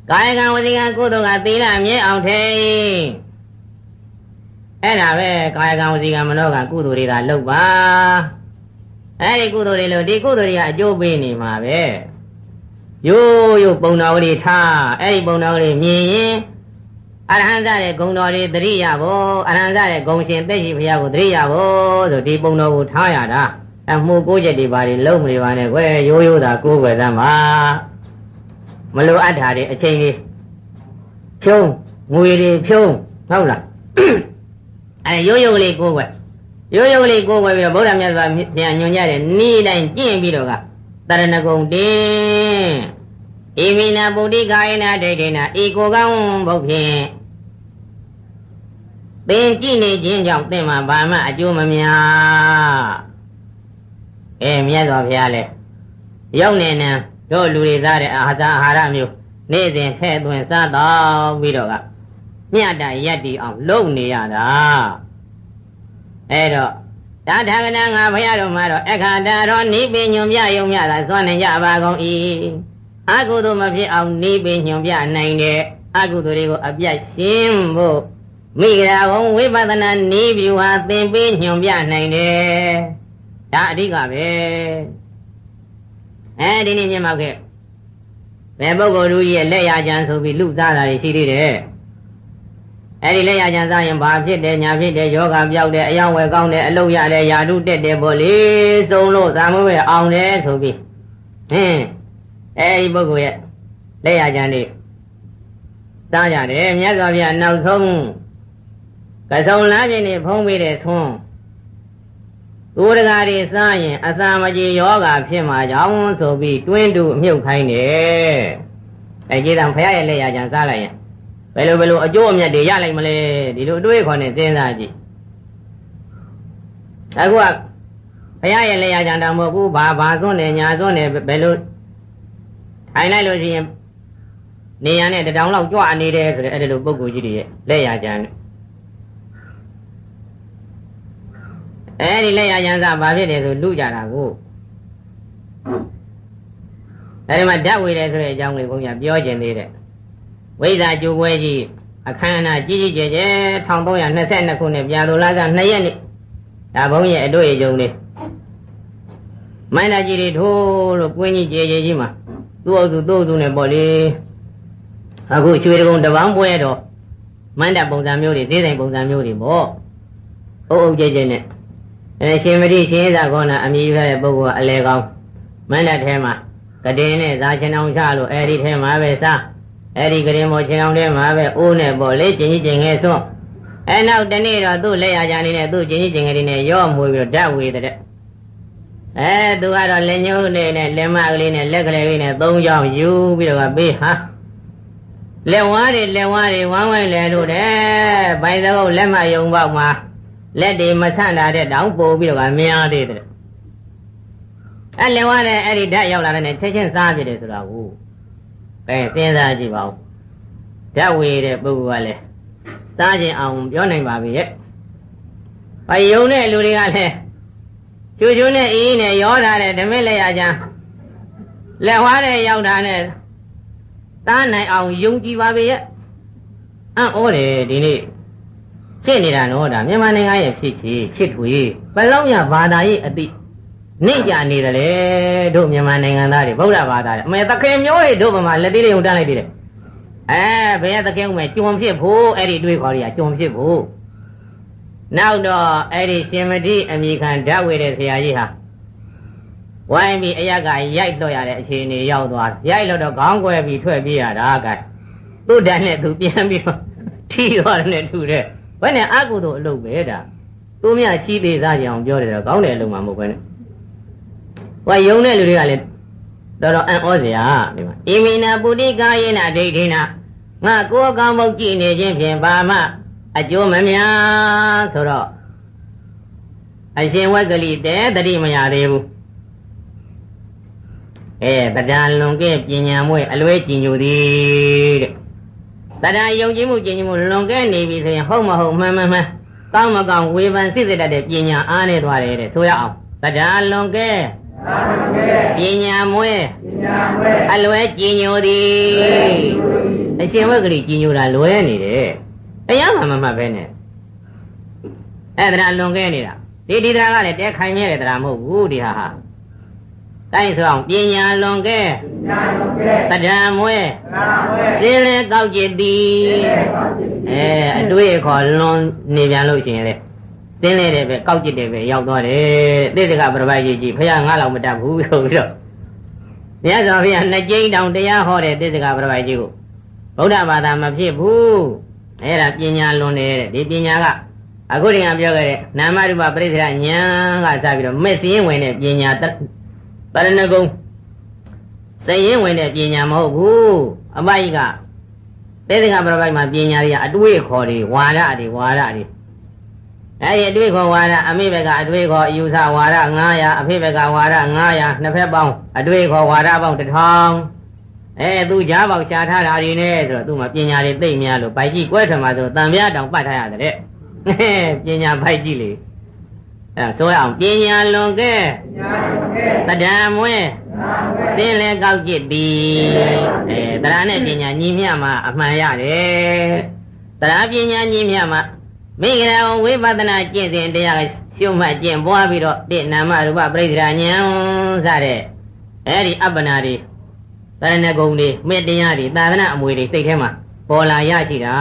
ကာယကံဝစီကံကုသိုလ်ကသီလမြဲအောင်ထိန်အဲ့ဒါပဲကာယကံဝစီကံမနောကံကုသိုလ်တွေကလုပ်ပါအဲ့ဒီကုသိုလ်တွေလို့ဒီကုသိုလ်တွေကအကျိုးပေးနေမှာပဲရိုးရိုးပုံတော်လေးထားအဲ့ဒီပုံတော်လေးမြင်ရင်အရဟံတဲ့ဂုံတော်တွေတရိယာဘောအရဟံတဲ့ဂုံရှင်သက်ရှိဘုရားကိုတရိယာဘောဆိုဒီပုံတော်ကိုထားရတာအမှုကိုးချက်တွေပါတွေလုံးမနေပါနဲ့ကွယ်ရိုးရိုးသာကိုးကွယ်သမ်းပါ မလိုအပ်တာတွေအချိန်လေးဖြုံးငွေတွေဖြုံးဟုတ်လားအဲရိုးရိုးလေးကိုးကွယ်ရိုးရိုးလေးကိုးကွယ်ပြီးတော့ဗုဒ္ဓမြတ်စွာဘုရားညွှန်ကြတဲ့နေ့တိုင်းကျင့်ပြီးတော့ကတရဏဂုံတင်းဣမိနာပုတိကာယနာဒိဋ္ဌိနာဧကိုကံဘုတ်ဖြင့်သင်ကြည့်နေခြင်းကြောင့်သင်မှာဘာမှအကျိုးမများအဲမြတ်စွာဘုရားလေရောက်နေနံ တို့လူတွေစားတဲ့အာဟာရအာဟာရမျိုးနေ့စဉ်ထဲ့သွင်းစားတော့ပြီးတော့ကမြတ်တရက်တီအောင်လုပ်နေရတာအဲ့တော့ဒါထာဂနာငါဘုရားတော်မှာတော့အခါတာတော်နိပိညွန်ပြယုံမြတာစွန့်နေကြပါကုန်၏အကုသိုလ်မဖြစ်အောင်နိပိညွန်ပြနိုင်တဲ့အကုသိုလ်တွေကိုအပြတ်ရှင်းဖို့မိဂရာဝံဝိပဿနာနိဗျူဟာသင်ပေးညွန်ပြနိုင်တယ်ဒါအဓိကပဲ အဲဒီနေ့မြင်မောက်ခဲ့ဘယ်ပုဂ္ဂိုလ်တို့ရဲ့လက်ရကြံဆိုပြီးလူသားတာတွေရှိသေးတယ်အဲ့ဒီလက်ရကြံစားရင်ဘာဖြစ်တယ်ညာဖြစ်တယ်ယောဂပြောက်တယ်အယောင်ဝယ်ကောင်းတယ်အလုတ်ရတယ်ယာတုတက်တယ်ပေါ့လေစုံလို့သာမွေးအောင်တယ်ဆိုပြီးဟင်းအဲ့ဒီပုဂ္ဂိုလ်ရဲ့လက်ရကြံနေစားကြတယ်မြတ်စွာဘုရားနောက်ဆုံးကဆုံလားပြင်းနေဖုံးပေးတဲ့သွန်း ဥဒကာတွေစားရင်အစာမကြေယောဂဖြစ်မှာကြောင်းဆိုပြီးတွင်းတူအမြုပ်ခိုင်းတယ်အဲကျေးဇံဖရရဲ့လက်ရကြံစားလိုက်ရင်ဘယ်လိုဘယ်လိုအကျိုးအမြတ်တွေရလိုက်မလဲဒီလိုအတွေးခေါ်နေစဉ်းစားကြည့်အခုကဘုရားရဲ့လက်ရကြံတာမဟုတ်ဘူးဘာဘာစွန့်နေညာစွန့်နေဘယ်လိုထိုင်လိုက်လို့ရှိရင်နေရနဲ့တတောင်လောက်ကြွနေတယ်ဆိုတဲ့အဲ့ဒီလိုပုံကိုကြီးတွေရဲ့လက်ရကြံ အဲ့ဒီလက်ရကြံစားဘာဖြစ်တယ်ဆိုလူကြတာကိုအဲ့ဒီမှာဓာတ်ဝေတယ်ဆိုတဲ့အကြောင်းလေးဘုန်းကြီးပြောခြင်းသေးတယ်ဝိဇာကျိုးပွဲကြီးအခမ်းအနားကြီးကြီးကျယ်ကျယ်1322ခုနှစ်ပြာလိုလာက2ရက်နေ့ဒါဘုန်းကြီးအတွေ့အကြုံလေးမိုင်းလာကြီးတွေထိုးလို့ကွင်းကြီးကျယ်ကျယ်ကြီးမှာသူ့အုပ်စုသူ့အုပ်စုနဲ့ပေါ့လေအခုရွှေတကုံတပန်းပွဲတော့မန္တပုံစံမျိုးတွေသေးစိမ်ပုံစံမျိုးတွေပေါ့အုပ်အုပ်ကျယ်ကျယ်နဲ့ အဲရှင်မတိရှင်သာခေါနာအမိရတဲ့ပုဂ္ဂိုလ်ကအလဲကောင်းမန္တထဲမှာကတင်နဲ့ဇာချင်အောင်ချလို့အဲဒီထဲမှာပဲစားအဲ့ဒီကရင်မောချင်းအောင်ထဲမှာပဲအိုးနဲ့ပေါ့လေကျင်ကြီးကျင်ငယ်စွန့်အဲနောက်တနေ့တော့သူ့လက်ရကြနေနဲ့သူ့ကျင်ကြီးကျင်ငယ်တွေနဲ့ရော့မွေပြီးဓာတ်ဝေတဲ့အဲသူကတော့လက်ညှိုးနဲ့နဲ့လက်မကလေးနဲ့လက်ကလေးလေးနဲ့သုံးချောင်းယူပြီးတော့ပေးဟာလက်ဝါးတွေလက်ဝါးတွေဝမ်းဝိုင်းလဲတို့တယ်ဘိုင်သကုတ်လက်မယုံပေါက်မှာ လက်တွေမဆန့်တာတဲ့တောင်ပို့ပြီးတော့များသေးတယ်အဲလက်ဝါးနဲ့အဲ့ဒီဓာတ်ရောက်လာတဲ့နဲ့ချက်ချင်းစားပြတယ်ဆိုတာကိုကဲစဉ်းစားကြည့်ပါဦးဓာတ်ဝေတဲ့ပုဂ္ဂိုလ်ကလည်းစားခြင်းအောင်ပြောနိုင်ပါပြီရဲ့။ဘာယုံတဲ့လူတွေကလည်းချူချူနဲ့အေးနဲ့ရောထားတဲ့ဓမင်းလက်ရချမ်းလက်ဝါးတဲ့ရောက်တာနဲ့သားနိုင်အောင်ယုံကြည်ပါပြီရဲ့။အံ့ဩတယ်ဒီနေ့ ဖြစ်နေတာနော်ဒါမြန်မာနိုင်ငံရဲ့ဖြစ်ချီဖြစ်ထွေဘယ်လောက်ရဘာသာရေးအတိနေကြနေတယ်လေတို့မြန်မာနိုင်ငံသားတွေဗုဒ္ဓဘာသာတွေအမေသခင်မျိုးတွေတို့ဗမာလက်သေးလေးုံတန်းလိုက်သေးတယ်အဲဘယ်သခင်ဦးမယ်ကျွံဖြစ်ဖို့အဲ့ဒီတွေးခေါ်ရကျွံဖြစ်ဖို့နောက်တော့အဲ့ဒီရှင်မတိအမိခံဓာတ်ဝေတဲ့ဆရာကြီးဟာဝိုင်းပြီးအရကရိုက်တော့ရတဲ့အခြေအနေရောက်သွားရိုက်လို့တော့ခေါင်းကွယ်ပြီးထွက်ပြေးရတာကဲသူ့တန်းနဲ့သူပြန်ပြီးတော့ထီသွားတယ်နဲ့ထူတယ် ဘယ်နဲ့အကုသို့အလုပ်ပဲဒါသူမြချီးသေးစားကြအောင်ပြောတယ်တော့ကောင်းတယ်အလုပ်မှမဟုတ်ဘဲနဲ့ဟောယုံတဲ့လူတွေကလည်းတော်တော်အံ့ဩစရာဒီမှာဣမိနာပုတိကာယေနဒိဋ္ဌိနာငါကိုယ်ကောင်းမှုကြည့်နေခြင်းဖြင့်ဘာမှအကျိုးမများဆိုတော့အရှင်ဝက်ကလေးတဲတတိမရသေးဘူးအဲတရားလွန်ကဲ့ပညာမွဲ့အလွဲကြည်ညိုသည်တဲ့ တရားယုံကြည်မှုကြည်ညိုမှုလွန်ကဲ့နေပြီဆိုရင်ဟုတ်မဟုတ်မှန်မှန်မှန်ကောင်းမကောင်းဝေဖန်စစ်စစ်တတ်တဲ့ပညာအားနေသွားတယ်တဲ့ဆိုရအောင်တရားလွန်ကဲ့ပညာမွဲအလွဲကြည်ညိုသည်အရှင်ဝက်ကလေးကြည်ညိုတာလွဲနေတယ်တရားမှမမှတ်ပဲနဲ့အဲ့ဒါလွန်ကဲနေတာဒီဒီတရားကလည်းတဲခိုင်မြဲတဲ့တရားမဟုတ်ဘူးဒီဟာဟာ တိုင်းဆိုအောင်ပညာလွန်ကဲတရားမွဲစင်းလဲကောက်ကြည်သည်အဲအတွေ့အခေါ်လွန်နေပြန်လို့ရှိရင်လေစင်းလဲတယ်ပဲကောက်ကြည့်တယ်ပဲရောက်သွားတယ်တိတ္တကပြပိုက်ကြီးကြီးဖះငါလောက်မတတ်ဘူးဆိုပြီးတော့မြတ်စွာဘုရားနှစ်ကြိမ်တောင်တရားဟောတဲ့တိတ္တကပြပိုက်ကြီးကိုဗုဒ္ဓဘာသာမဖြစ်ဘူးအဲ့ဒါပညာလွန်တယ်တဲ့ဒီပညာကအခုတည်းကပြောခဲ့တဲ့နာမရူပပရိစ္ဆေရညာကစပြီးတော့မဲ့စင်းဝင်တဲ့ပညာ ပရဏဂုံစရင်ဝင်တဲ့ပညာမဟုတ်ဘူးအမိုက်ကသေတ္တကပြပိုက်မှာပညာတွေကအတွေးခေါ်တွေဝါဒတွေဝါဒတွေအဲဒီအတွေ့ခေါ်ဝါဒအမိဘကအတွေ့ခေါ်အယူဆဝါဒ900အဖေဘကဝါဒ900နှစ်ဖက်ပေါင်းအတွေ့ခေါ်ဝါဒပေါင်း1000အဲသူကြားပေါက်ရှာထားတာတွေနဲ့ဆိုတော့သူ့မှာပညာတွေသိများလို့ဗိုက်ကြီးကွဲထမှာဆိုတန်ပြားတောင်ပတ်ထားရတယ်တဲ့ပညာဗိုက်ကြီးလေ အဲဆိုရအောင်ပညာလွန်ကဲတဒံမွဲသင်လဲကောက်ကြည့်သည်အဲတရားနဲ့ပညာညီမျှမှာအမှန်ရတယ်တရားပညာညီမျှမှာမိဂရာဝိပဿနာကျင့်စဉ်တရားရှုမှတ်ကျင့်ပွားပြီးတော့တိနာမရူပပရိစ္ဆာဉာဏ်စတဲ့အဲဒီအပ္ပနာတွေတရဏဂုံတွေမေတ္တရားတွေသာသနာအမွေတွေစိတ်ထဲမှာပေါ်လာရရှိတာ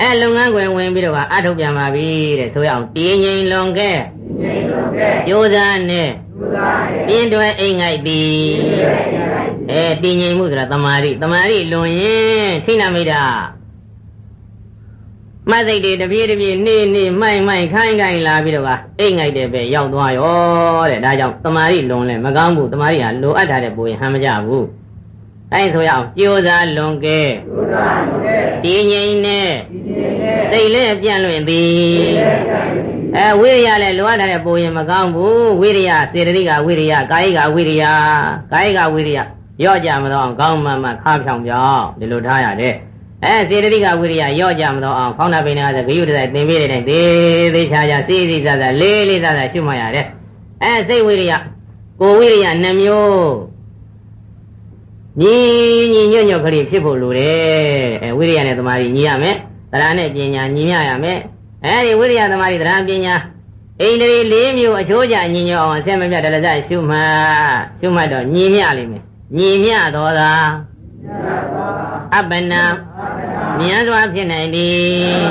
အဲလုပ်ငန်းခွင်ဝင်ပြီးတော့အထုတ်ပြန်ပါပြီတဲ့ဆိုရအောင်တည်ငြိမ်လွန်ခဲ့ကြိုးစားနဲ့ပြင်းတွဲအိမ်ငိုက်သည်အဲတည်ငြိမ်မှုဆိုတာတမာရီတမာရီလွန်ရင်ထိနာမိတာမစိတ်တွေတပြေးတပြေးနေနေမိုက်မိုက်ခိုင်းခိုင်းလာပြီးတော့ကအိတ်ငိုက်တဲ့ပဲရောက်သွားရောတဲ့ဒါကြောင့်တမာရီလွန်လဲမကောင်းဘူးတမာရီဟာလိုအပ်တာတဲ့ပိုရင်ဟမ်းမကြဘူး အဲဆိုရအောင်ကြိုးစားလွန်ကဲတည်ငြိမ်နဲ့စိတ်လဲပြန့်လွင်သည်အဲဝိရိယလည်းလိုအပ်တာတဲ့ပိုရင်မကောင်းဘူးဝိရိယစေတသိကဝိရိယကာယကဝိရိယကာယကဝိရိယရော့ကြမတော့ကောင်းမှမှခါဖြောင်ပြောင်းဒီလိုထားရတယ်အဲစေတသိကဝိရိယရော့ကြမတော့အောင်ခေါင်းနာပိနာဆိုဂယုတစိုက်သင်ပေးတဲ့တိုင်းသေးသေးချာချာစီးစီးစားစားလေးလေးစားစားရှုမှတ်ရတယ်အဲစိတ်ဝိရိယကိုဝိရိယနှမျိုး ညီညီညွတ်ညွတ်ခရီးဖြစ်ဖို့လိုတယ်အဲဝိရိယနဲ့သမာဓိညီရမယ်တရားနဲ့ပညာညီညရမယ်အဲဒီဝိရိယသမာဓိတရားပညာအိန္ဒြေ၄မျိုးအချိုးကျညီညွတ်အောင်အဆက်မပြတ်တလဇရှုမှတ်ရှုမှတ်တော့ညီမျှလိမ့်မယ်ညီမျှတော်သာအပ္ပနာမြတ်စွာဖြစ်နိုင်သည်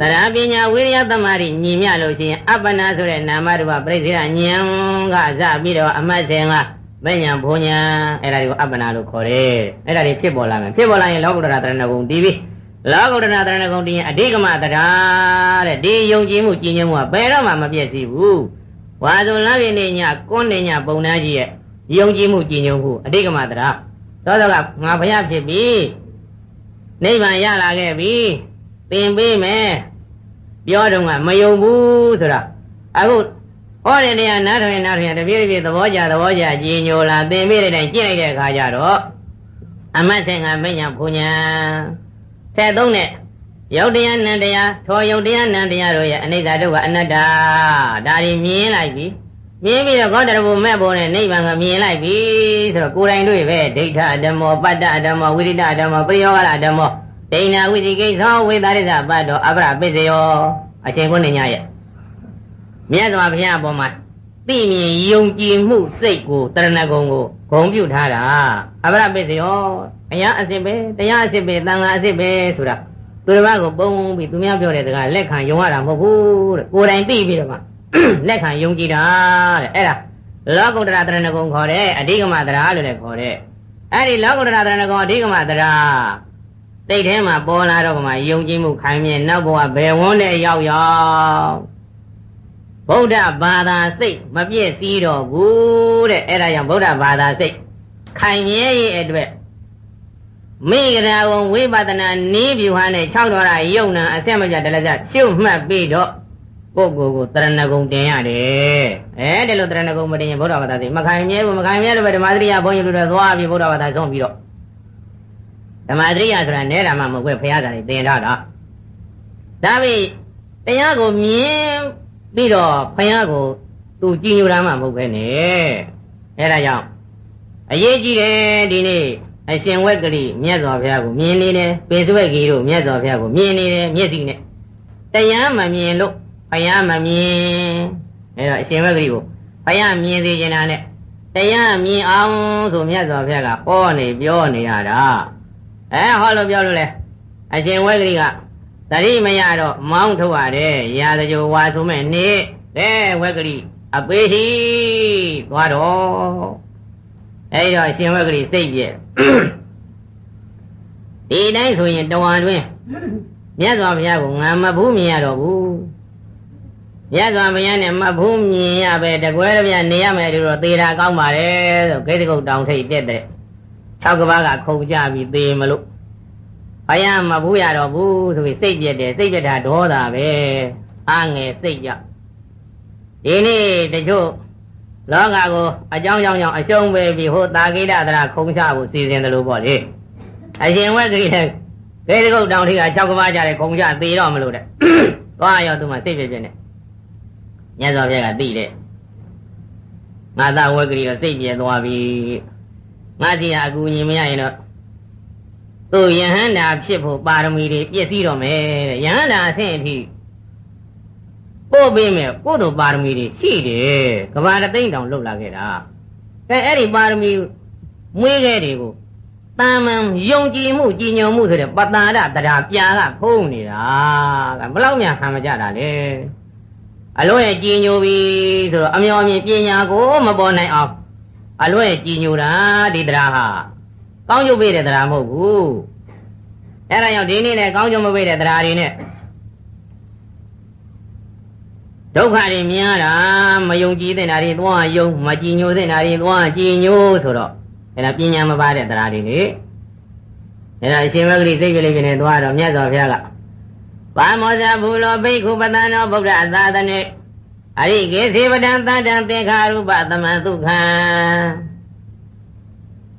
တရားပညာဝိရိယသမာဓိညီမျှလို့ရှိရင်အပ္ပနာဆိုတဲ့နာမရူပပြိစ္ဆေရဉာဏ်ကစပြီးတော့အမတ်စဉ်က မဉ္ဇဉ်ဘုံညာအဲ့ဒါတွေကိုအပ္ပနာလို့ခေါ်တယ်အဲ့ဒါတွေဖြစ်ပေါ်လာမယ်ဖြစ်ပေါ်လာရင်လောကုတ္တရာတရဏဂုံတည်ပြီလောကုတ္တရာတရဏဂုံတည်ရင်အဓိကမတရားတဲ့ဒီယုံကြည်မှုကြည်ညိုမှုကဘယ်တော့မှမပြည့်စည်ဘူးဝါဆိုလပြည့်နေညကွန်းနေညပုံနာကြီးရဲ့ယုံကြည်မှုကြည်ညိုမှုအဓိကမတရားသောသောကငါဘုရားဖြစ်ပြီနိဗ္ဗာန်ရလာခဲ့ပြီသင်ပေးမယ်ပြောတော့ကမယုံဘူးဆိုတာအခု ဟောတဲ့တရားနားထောင်နားထောင်တပြေးတပြေးသဘောကြသဘောကြကြည်ညိုလာသင်ပေးတဲ့တိုင်းကြည့်လိုက်တဲ့အခါကျတော့အမတ်ဆင်ကမညာဘုညာတဲ့သုံးနဲ့ယုတ်တရားနန္တရားထောယုတ်တရားနန္တရားတို့ရဲ့အနိစ္စဒုက္ခအနတ္တဒါတွေမြင်လိုက်ပြီမြင်ပြီးတော့ကောတရဘုမဲ့ဘုံနဲ့နိဗ္ဗာန်ကမြင်လိုက်ပြီဆိုတော့ကိုယ်တိုင်တွေ့ပဲဒိဋ္ဌဓမ္မောပတ္တဓမ္မောဝိရိဒဓမ္မောပရိယောဂရဓမ္မောဒိဏဝိသိကိသောဝေသာရိသပတ်တော်အပရပစ္စယောအရှင်ကိုနေညရဲ့ မြတ်စွာဘုရားအပေါ်မှာသိမြင်ယုံကြည်မှုစိတ်ကိုတရဏဂုံကိုဂုံပြုထားတာအပရပစ္စယောအရာအစစ်ပဲတရားအစစ်ပဲတန်ခါအစစ်ပဲဆိုတာသူတစ်ပါးကိုပုံပြီးသူများပြောတဲ့စကားလက်ခံယုံရတာမဟုတ်ဘူးတဲ့ကိုယ်တိုင်သိပြီးတော့မှလက်ခံယုံကြည်တာတဲ့အဲ့ဒါလောကုတ္တရာတရဏဂုံခေါ်တယ်အဓိကမတရားလို့လည်းခေါ်တယ်အဲ့ဒီလောကုတ္တရာတရဏဂုံအဓိကမတရားစိတ်ထဲမှာပေါ်လာတော့ကမှယုံကြည်မှုခိုင်းမြဲနောက်ဘဝဘယ်ဝန်းနဲ့ရောက်ရောက် ဗုဒ္ဓဘာသာစိတ်မပြည့်စည်တော့ဘူးတဲ့အဲ့ဒါကြောင့်ဗုဒ္ဓဘာသာစိတ်ခိုင်မြဲရေးအတွက်မိဂရာဝံဝိပဿနာနီးပြူဟာနဲ့၆တော်ရယုံနာအဆက်မပြတ်တလည်းစရှုမှတ်ပြီးတော့ပုဂ္ဂိုလ်ကိုတရဏဂုံတင်ရတယ်အဲဒီလိုတရဏဂုံမတင်ရင်ဗုဒ္ဓဘာသာစိတ်မခိုင်မြဲဘူးမခိုင်မြဲလို့ပဲဓမ္မစရိယဘုန်းကြီးတို့တော့သွားပြီးဗုဒ္ဓဘာသာဆုံးပြီးတော့ဓမ္မစရိယဆိုတာနဲတာမှမဟုတ်ဘူးဘုရားသာတွေတင်ထားတာဒါပေတရားကိုမြင် ပြီးတော့ဘုရားကိုသူကြည်ညိုတာမှမဟုတ်ပဲနဲ့အဲဒါကြောင့်အရေးကြီးတယ်ဒီနေ့အရှင်ဝက်ကလေးမြတ်စွာဘုရားကိုမြင်နေတယ်ပေစွဲကြီးတို့မြတ်စွာဘုရားကိုမြင်နေတယ်မျက်စိနဲ့တရားမမြင်လို့ဘုရားမမြင်အဲတော့အရှင်ဝက်ကလေးကိုဘုရားမြင်စေချင်တာနဲ့တရားမြင်အောင်ဆိုမြတ်စွာဘုရားကဟောနေပြောနေရတာအဲဟောလို့ပြောလို့လေအရှင်ဝက်ကလေးက သတိမရတော့မောင်းထုတ်ရတယ်ရာဇကြိုဝါဆိုမဲ့နေတဲ့ဝက်ကလေးအပေးရှိသွားတော့အဲဒီတော့ရှင်ဝက်ကလေးစိတ်ပြည့်ဒီတိုင်းဆိုရင်တဝါတွင်မြတ်စွာဘုရားကိုငါမဘူးမြင်ရတော့ဘူးမြတ်စွာဘုရားနဲ့မဘူးမြင်ရပဲတကွဲတပြနေရမယ်လို့တော့သေတာကောင်းပါတယ်ဆိုဂိတ်တကုတ်တောင်ထိတ်တက်တဲ့၆ကဘာကခုန်ကြပြီးသေမလို့ ဘုရားမဘူးရတော့ဘူးဆိုပြီးစိတ်ပြက်တယ်စိတ်ပြက်တာဒေါသပဲအာငယ်စိတ်ကြဒီနေ့တချို့လောကကိုအကြောင်းကြောင့်ကြောင့်အရှုံးပဲပြီးဟိုတာကိဒသရခုံချဖို့စီစဉ်တယ်လို့ပေါ့လေအရှင်ဝက်ကလေးတဲ့ဒေဒကုတ်တောင်ထိက၆ကဘာကြတယ်ခုံချသေးတော့မလို့တဲ့သွားရောက်သူမှစိတ်ပြည့်ပြည့်နဲ့မြတ်စွာဘုရားကသိတဲ့ငါသာဝက်ကလေးတော့စိတ်ပြည့်သွားပြီငါစီဟာအကူညီမရရင်တော့ သူယဟန္တာဖြစ်ဖို့ပါရမီတွေပြည့်စည်တော့မယ်တဲ့ယဟန္တာအဆင့်အထိပို့ပေးမယ်ကိုယ်တော်ပါရမီတွေရှိတယ်ကဘာတသိမ့်တောင်လှုပ်လာခဲ့တာအဲအဲ့ဒီပါရမီမွေးခဲ့တွေကိုတာမန်ယုံကြည်မှုကြည်ညိုမှုဆိုတဲ့ပတ္တာရတရားပြာကဖုံးနေတာကဘလောက်များခံမကြတာလဲအလွဲ့ကြည်ညိုပြီဆိုတော့အမျော်မြင်ပညာကိုမပေါ်နိုင်အောင်အလွဲ့ကြည်ညိုတာဒီတရားဟာ ကောင်းကျိုးပေးတဲ့တရားမဟုတ်ဘူးအဲ့ဒါကြောင့်ဒီနေ့နဲ့ကောင်းကျိုးမပေးတဲ့တရားတွေနဲ့ဒုက္ခတွေများတာမယုံကြည်တဲ့ဓာတ်တွေသွားယုံမကြည်ညိုတဲ့ဓာတ်တွေသွားကြည်ညိုဆိုတော့အဲ့ဒါပညာမပါတဲ့တရားတွေလေအဲ့ဒါအရှင်မဂ္ဂလိစိတ်ပြလေးပြနေသွားတော့မြတ်စွာဘုရားကပါမောဇဘူလောဘိက္ခုပတံသောဗုဒ္ဓသာသနေအရိကေစေပတံတတံသင်္ခါရုပသမံဒုက္ခံ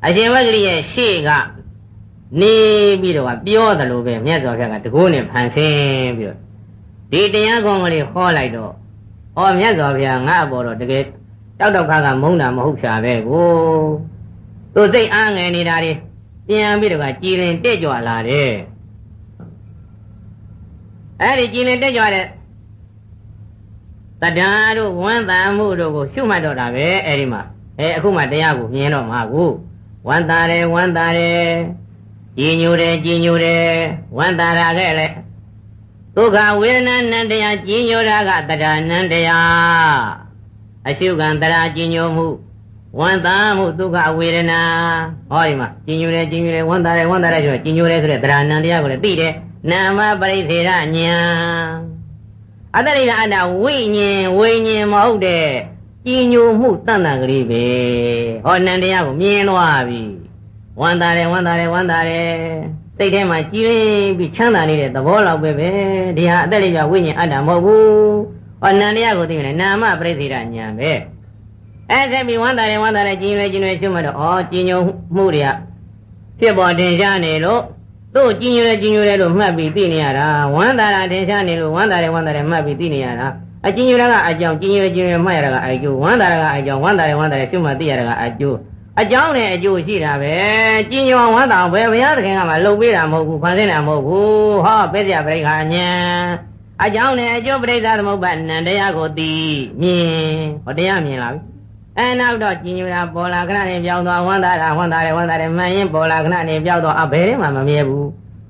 အရှင်ဝဂရိရဲ့ရှေ့ကနေပြီးတော့ပြောတယ်လို့ပဲမြတ်စွာဘုရားကတကိုးနဲ့ဖန်ဆင်းပြီးတော့ဒီတရားကောင်းကလေးဟောလိုက်တော့ဩမြတ်စွာဘုရားငါ့အပေါ်တော့တကယ်တောက်တောက်ခါကမုန်းတာမဟုတ်ရှာပဲကိုသူစိတ်အားငယ်နေတာတွေပြန်ပြီးတော့ကြည်လင်တက်ကြွလာတယ်အဲ့ဒီကြည်လင်တက်ကြွတဲ့တဏှာတို့ဝမ်းသာမှုတို့ကိုရှုမှတ်တော့တာပဲအဲ့ဒီမှာအဲအခုမှတရားကိုမြင်တော့မှာကို ဝမ်းသာတယ်ဝမ်းသာတယ်ကြည်ညိုတယ်ကြည်ညိုတယ်ဝမ်းသာတာခဲ့လေဒုက္ခဝေဒနာနံတရားကြည်ညိုတာကတရားနံတရားအရှုခံတရားကြည်ညိုမှုဝမ်းသာမှုဒုက္ခဝေဒနာဟောဒီမှာကြည်ညိုတယ်ကြည်ညိုတယ်ဝမ်းသာတယ်ဝမ်းသာတယ်ဆိုတော့ကြည်ညိုတယ်ဆိုတဲ့တရားနံတရားကိုလည်းသိတယ်နာမပရိသေရညာအတ္တရိအတ္တဝိညာဉ်ဝိညာဉ်မဟုတ်တဲ့ ကြည်ညိုမှုတန်တန်ကလေးပဲဟောနံတရားကိုမြင်သွားပြီဝမ်းသာတယ်ဝမ်းသာတယ်ဝမ်းသာတယ်စိတ်ထဲမှာကြည်လင်ပြီးချမ်းသာနေတဲ့သဘောလောက်ပဲပဲဒီဟာအတ္တရိယဝိညာဉ်အတ္တမဟုတ်ဘူးဟောနံတရားကိုသိရင်နာမပရိသေရညာပဲအဲ့ဒါပြီးဝမ်းသာတယ်ဝမ်းသာတယ်ကြည်ရွယ်ကြည်ရွယ်ချွတ်မှတော့ဩကြည်ညိုမှုတွေကဖြစ်ပေါ်တင်ရှားနေလို့သူ့ကြည်ညိုတယ်ကြည်ညိုတယ်လို့မှတ်ပြီးသိနေရတာဝမ်းသာတာတင်ရှားနေလို့ဝမ်းသာတယ်ဝမ်းသာတယ်မှတ်ပြီးသိနေရတာ အကြည်ညိုတာကအကြောင်းကြည်ညိုကြည်ညိုမှတ်ရတာကအကျိုးဝမ်းသာတာကအကြောင်းဝမ်းသာတယ်ဝမ်းသာတယ်ရှုမှတ်သိရတာကအကျိုးအကြောင်းနဲ့အကျိုးရှိတာပဲကြည်ညိုဝမ်းသာအောင်ဘယ်ဘုရားသခင်ကမှလှုပ်ပေးတာမဟုတ်ဘူးဖန်ဆင်းတာမဟုတ်ဘူးဟောပဲ့စရာပြိခါအညာအကြောင်းနဲ့အကျိုးပြိဿသမုပ္ပါနံတရားကိုသိမြင်ဟောတရားမြင်လာပြီအဲနောက်တော့ကြည်ညိုတာပေါ်လာခဏနဲ့ပြောင်းသွားဝမ်းသာတာဝမ်းသာတယ်ဝမ်းသာတယ်မှန်ရင်ပေါ်လာခဏနဲ့ပြောင်းသွားအဘယ်ထဲမှမမြဲဘူး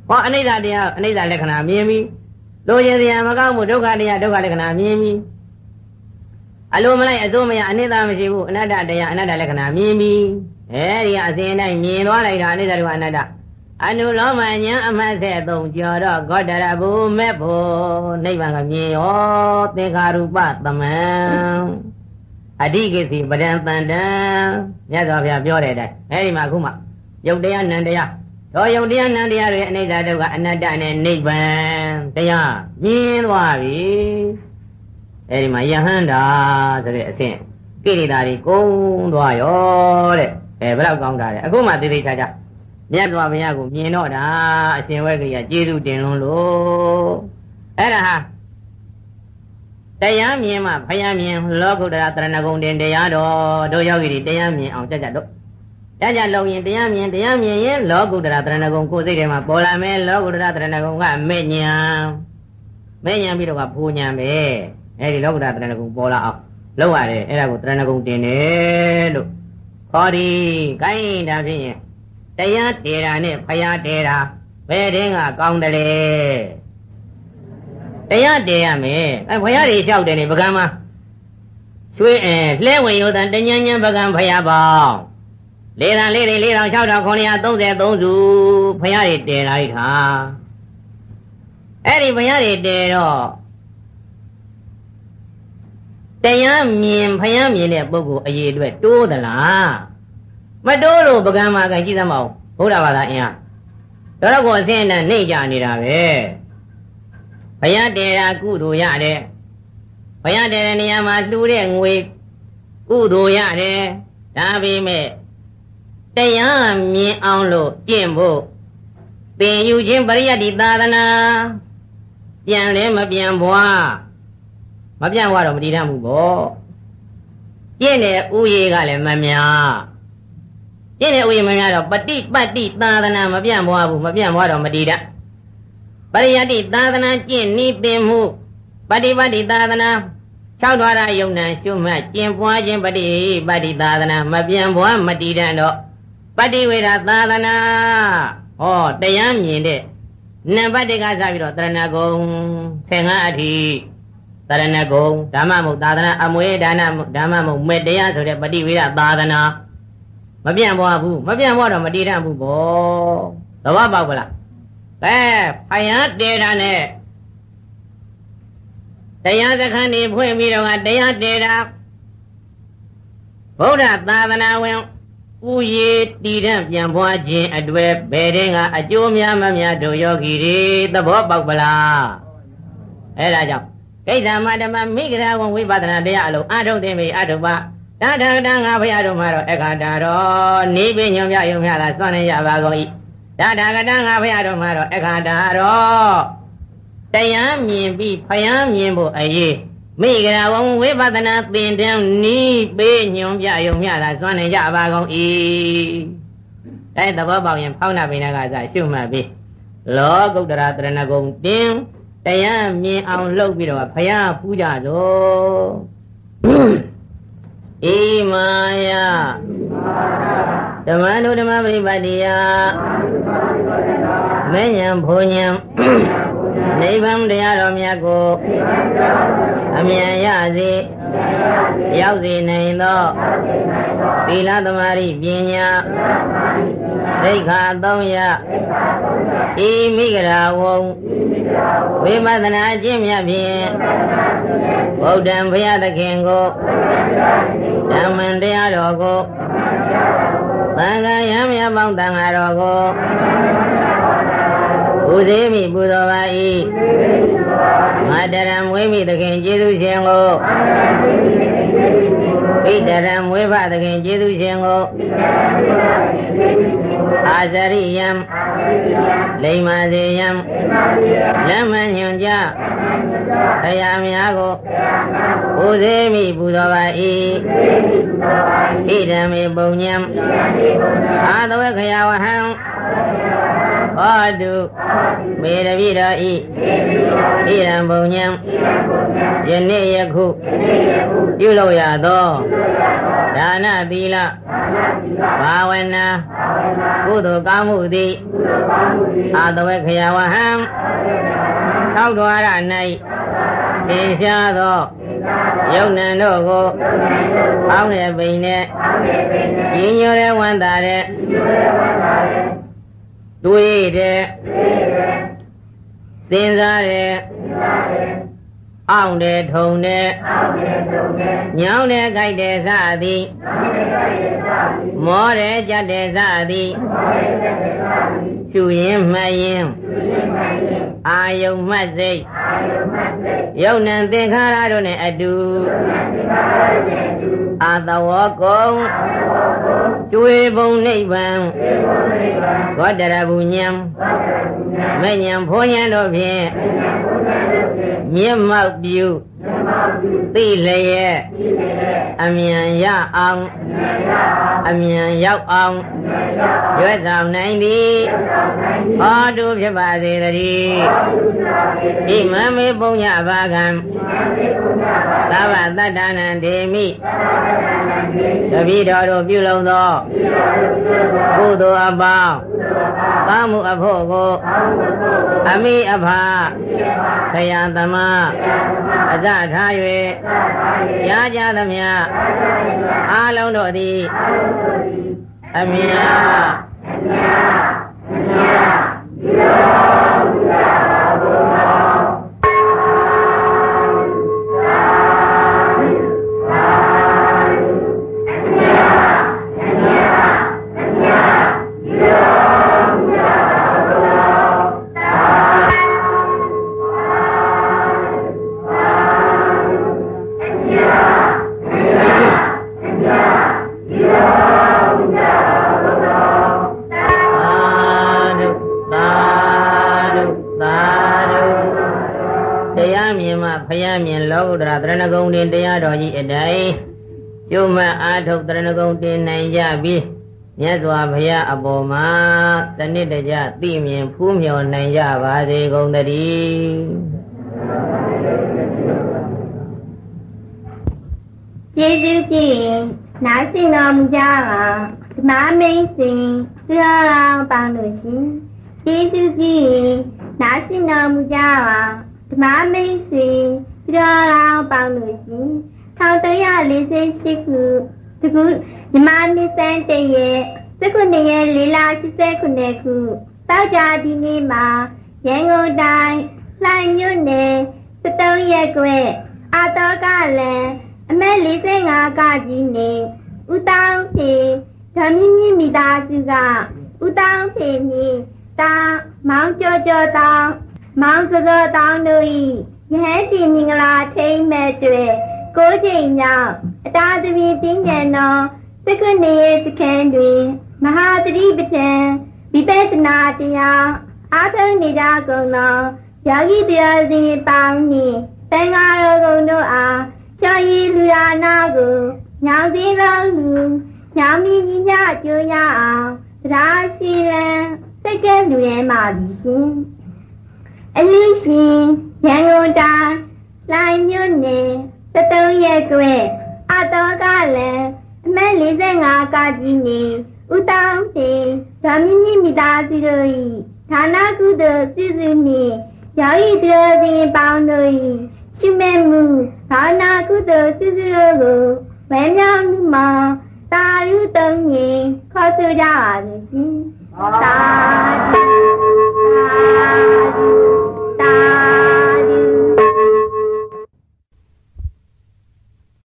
ဟောအနိစ္စတရားအနိစ္စလက္ခဏာမြင်ပြီ လိုရင်တရားမကောင်းမှုဒုက္ခတရားဒုက္ခလက္ခဏာမြင်ပြီအလိုမလိုက်အစိုးမရအနိစ္စမရှိဘူးအနတ္တတရားအနတ္တလက္ခဏာမြင်ပြီအဲဒီကအစဉ်တိုင်းမြင်သွားလိုက်တာအနိစ္စဒုက္ခအနတ္တအနုလောမညာအမတ်ဆက်သုံးကျော်တော့ဂေါတရဘူမဲ့ဖို့နိဗ္ဗာန်ကမြင်ရောသင်္ခါရုပသမံအဓိကိစီပဒံတန်တံမြတ်စွာဘုရားပြောတဲ့အတိုင်းအဲဒီမှာခုမှယုတ်တရားနံတရား တော့ယုတ်တရားနံတရားတွေအနိစ္စဒုက္ခအနတ္တနဲ့နိဗ္ဗာန်တရားမြင်သွားပြီအဲဒီမှာယဟန္တာဆိုတဲ့အဆင့်ကိရိတာတွေကုန်းသွားရောတဲ့အဲဘယ်တော့ကောင်းတာလဲအခုမှသိသိချာချာမြတ်စွာဘုရားကိုမြင်တော့တာအရှင်ဝဲကြီးကကျေးဇူးတင်လွန်းလို့အဲ့ဒါဟာတရားမြင်မှဘုရားမြင်လောကုတ္တရာတရဏဂုံတင်တရားတော်တို့ယောဂီတွေတရားမြင်အောင်ကြကြတော့ ကြကြလုံရင်တရားမြင်တရားမြင်ရင်လောကုတ္တရာတရဏဂုံကိုယ်စိတ်ထဲမှာပေါ်လာမယ်လောကုတ္တရာတရဏဂုံကမဲ့ညာမဲ့ညာပြီးတော့ကဖိုးညာပဲအဲဒီလောကုတ္တရာတရဏဂုံပေါ်လာအောင်လောက်ရတယ်အဲ့ဒါကိုတရဏဂုံတင်တယ်လို့ခေါ်ဒီကိုင်းဒါဖြင့်တရားတေတာနဲ့ဖယားတေတာဘယ်တင်းကကောင်းတယ်လေတရားတေရမယ်အဲဖယားတွေလျှောက်တယ်နေပကံမှာရွှေအဲလှဲဝင်ယောတန်တညဉ့်ညံပကံဖယားပေါင်း လေးတန်လေးတွေလေးတောင်6တောင်933စုဖယားတွေတေလာလိုက်တာအဲ့ဒီဖယားတွေတေတော့တရားမြင်ဖယားမြင်တဲ့ပုဂ္ဂိုလ်အရေးအတွက်တိုးသလားမတိုးလို့ပကံမှာကကြည့်သမောဘုရားဘာသာအင်အားတော့ကိုအစင်းနဲ့နှိမ့်ကြနေတာပဲဘုရားတေရာကုသိုလ်ရတယ်ဘုရားတေတဲ့နေရာမှာလှူတဲ့ငွေကုသိုလ်ရတယ်ဒါပေမဲ့ တရားမြင်အောင်လို့ကျင့်ဖို့သင်ယူခြင်းပရိယတ်ဒီသာသနာပြန်လဲမပြန်ဘွားမပြန်ဘွားတော့မတည်တတ်ဘူးပေါ့ကျင့်တဲ့ဥယေကလည်းမများကျင့်တဲ့ဥယျာဉ်မများတော့ပฏิပတ်တိသာသနာမပြန့်ပွားဘူးမပြန့်ပွားတော့မတည်တတ်ပရိယတ္တိသာသနာကျင့်ဤသင်မှုပฏิပတ်တိသာသနာ၆ထွားရယုံနံရှုမှတ်ကျင့်ပွားခြင်းပฏิပတ်တိသာသနာမပြန့်ပွားမတည်တတ်တော့ ပฏิဝေဒသာသနာဟောတရားမြင်တဲ့နံပါတ်1ကစပြီးတော့တရဏဂုံ15အထိတရဏဂုံဓမ္မမုတ်သာသနာအမွေဒါနဓမ္မမုတ်မေတ္တရားဆိုတဲ့ပฏิဝေဒသာသနာမပြန့်ပွားဘူးမပြန့်ပွားတော့မတည်တတ်ဘူးပေါ့သဘောပေါက်ပလားအဲဖယားတေတာနဲ့တရားစခန်းနေဖွင့်ပြီးတော့တရားတေတာဗုဒ္ဓသာသနာဝင် ဥယေတည်တဲ့ပြန်ပွားခြင်းအတွေ့ဘယ်တဲ့ကအကျိုးများမများတို့ယောဂီတွေသဘောပေါက်ပလားအဲဒါကြောင့်ကိစ္စမဓမ္မမိဂရာဝန်ဝိပဿနာတရားအလုံးအထုတ်သိပြီအထုတ်ပါတထကတငါဘုရားတို့မှာတော့အခါတာတော့နေပညုံပြယုံပြလားစွန့်နေရပါကုန်၏တထကတငါဘုရားတို့မှာတော့အခါတာတော့တရားမြင်ပြီးဖယားမြင်ဖို့အရေး မိဂရာဝံဝိပဿနာသင်တန်းနီးပေးညွန်ပြယုံမြလားစွန့်နေကြပါကုန်၏အဲသဘောပေါက်ရင်ဖောင်းနာပိနာကစားရှုမှတ်ပြီးလောကုတ္တရာတရဏဂုံတင်းတရားမြင်အောင်လှုပ်ပြီးတော့ဖယားပူးကြသောဣမာယဓမ္မနုဓမ္မပရိပတ်တိယမဉ္ဇဉ်ဘုံဉ္ဇဉ် နိဗ္ဗာန်တရားတော်မြတ်ကိုအမြန်ရစေရောက်စေနိုင်သောသီလသမารိပညာဒိဋ္ဌာသုံးရဤမိဂရာဝုံဝိပဿနာအကျင့်မြတ်ဖြင့်ဗုဒ္ဓံဘုရားသခင်ကိုဓမ္မံတရားတော်ကိုသံဃာယံမြတ်ပေါင်းတန်ဃာတော်ကို ပူဇေမိပူဇော်ပါ၏မတရံမွေးမိသခင်ကျေးဇူးရှင်ကိုဣတရံမွေးဖသခင်ကျေးဇူးရှင်ကိုအာဇရိယံလိမ္မာစေယံလက်မညွန်ကြဆရာများကိုပူဇေမိပူဇော်ပါ၏ဣဒံမေပုံညံအာသဝေခယဝဟံ ဟောတုမေရပိတော်ဤဣရံဘုံညံယနေ့ယခုပြုလို့ရသောဒါနသီလဘာဝနာကုသိုလ်ကောင်းမှုသည်အာတဝေခယဝဟံသောက်တော်ရ၌သင်ရှားသောယုံနံတို့ကိုအောင်းတဲ့ပိန်နဲ့ညီညွတ်တဲ့ဝန္တာတဲ့ တွေးတဲ့စဉ်းစားတဲ့အောင်တယ်ထုံတယ်ညောင်းတယ်ကြိုက်တယ်စသည်မောတယ်ကြက်တယ်စသည်ရှုရင်မှတ်ရင်အာယုံမှတ်စိတ်ယုံနံသင်္ခါရတို့နဲ့အတူအာတဝကုံ ကျွေပုံနိဗ္ဗာန်ဘောတရဘူးညံမညံဖိုးညံတို့ဖြင့်မြင့်မောက်ပြု သိလျက်အမြန်ရအောင်အမြန်ရောက်အောင်ရွတ်ဆောင်နိုင်သည်ဟောတုဖြစ်ပါစေတည်းဣမံမေပုံညဘာကံသဗ္ဗတတ္တနံဒေမိတပိတော်တို့ပြုလုံသောကုသိုလ်အပေါင်းကောင်းမှုအဖို့ကိုအမိအဖဆရာသမားအစထား၍ရကြသမျှအာလုံးတို့သည်အမြတ်အမြတ်အမြတ်ဒီလိုဘုရားဘုရား ဖယားမြင်လောကုတ္တရာတရဏဂုံတင်တရားတော်ကြီးအတိုင်းကျုံမအာထုတ်တရဏဂုံတင်နိုင်ကြပြီးမြတ်စွာဘုရားအပေါ်မှာစနစ်တကျသိမြင်ဖူးမြော်နိုင်ကြပါစေကုန်သတည်းကျေးဇူးဖြင့်နားဆင်တော်မူကြပါဓမ္မမိတ်ဆွေကြောင်းပေါင်းလို့ရှင်ကျေးဇူးဖြင့်နားဆင်တော်မူကြပါ ဓမ္မမိတ်ဆွေကြောင်းပေါင်းလို့ရှင်1348ခုတကူမြမနှစ်စန်းတရဲ့စကုနှစ်ရဲ့လေးလာ89ခုတောက်ကြဒီနေ့မှာရန်ကုန်တိုင်းလှိုင်မြို့နယ်73ရက်ကွယ်အာတော်ကလည်းအမက်45ကကြီးနေဦးတောင်းဖေဓမ္မိမိမိသားစုကဦးတောင်းဖေနီတာမောင်ကျော်ကျော်တောင်း မောင်စစောတောင်းတို့ဤယဟန်တီမင်္ဂလာထိမ့်မဲ့တွေကိုချိန်မြောက်အတားသမီးတင်းညံတော်စက္ကနေစခန်းတွင်မဟာတတိပဋ္ဌံဝိပဿနာတရားအားထုတ်နေကြကုန်သောယောဂီတရားစဉ်ပေါင်းနှင့်သံဃာတော်ကုန်တို့အားချောရည်လူရနာကိုညောင်စည်းလုံးလူညောင်မီကြီးညကျိုးရအောင်တရားရှိရန်စက္ကဲလူရဲမှာပြီရှင် အလူရှင်ရန်ကုန်တိုင်းလိုင်ညွတ်နယ်73ရက်ကွယ်အတော်ကလည်းအမက်45ကကြီးနေဥတောင်းဖြင့်ဓမ္မိမိမိသားစုတို့၏ဌာနကုသိုလ်စုစုနှင့်ယောဂီတို့သည်ပေါင်းတို့၏ရှိမဲ့မှုဘာနာကုသိုလ်စုစုတို့ကိုဝဲမြောက်မှုမှာတာရုသုံးရင်ခေါ်ဆိုကြပါလိမ့်ရှင် ta ta ta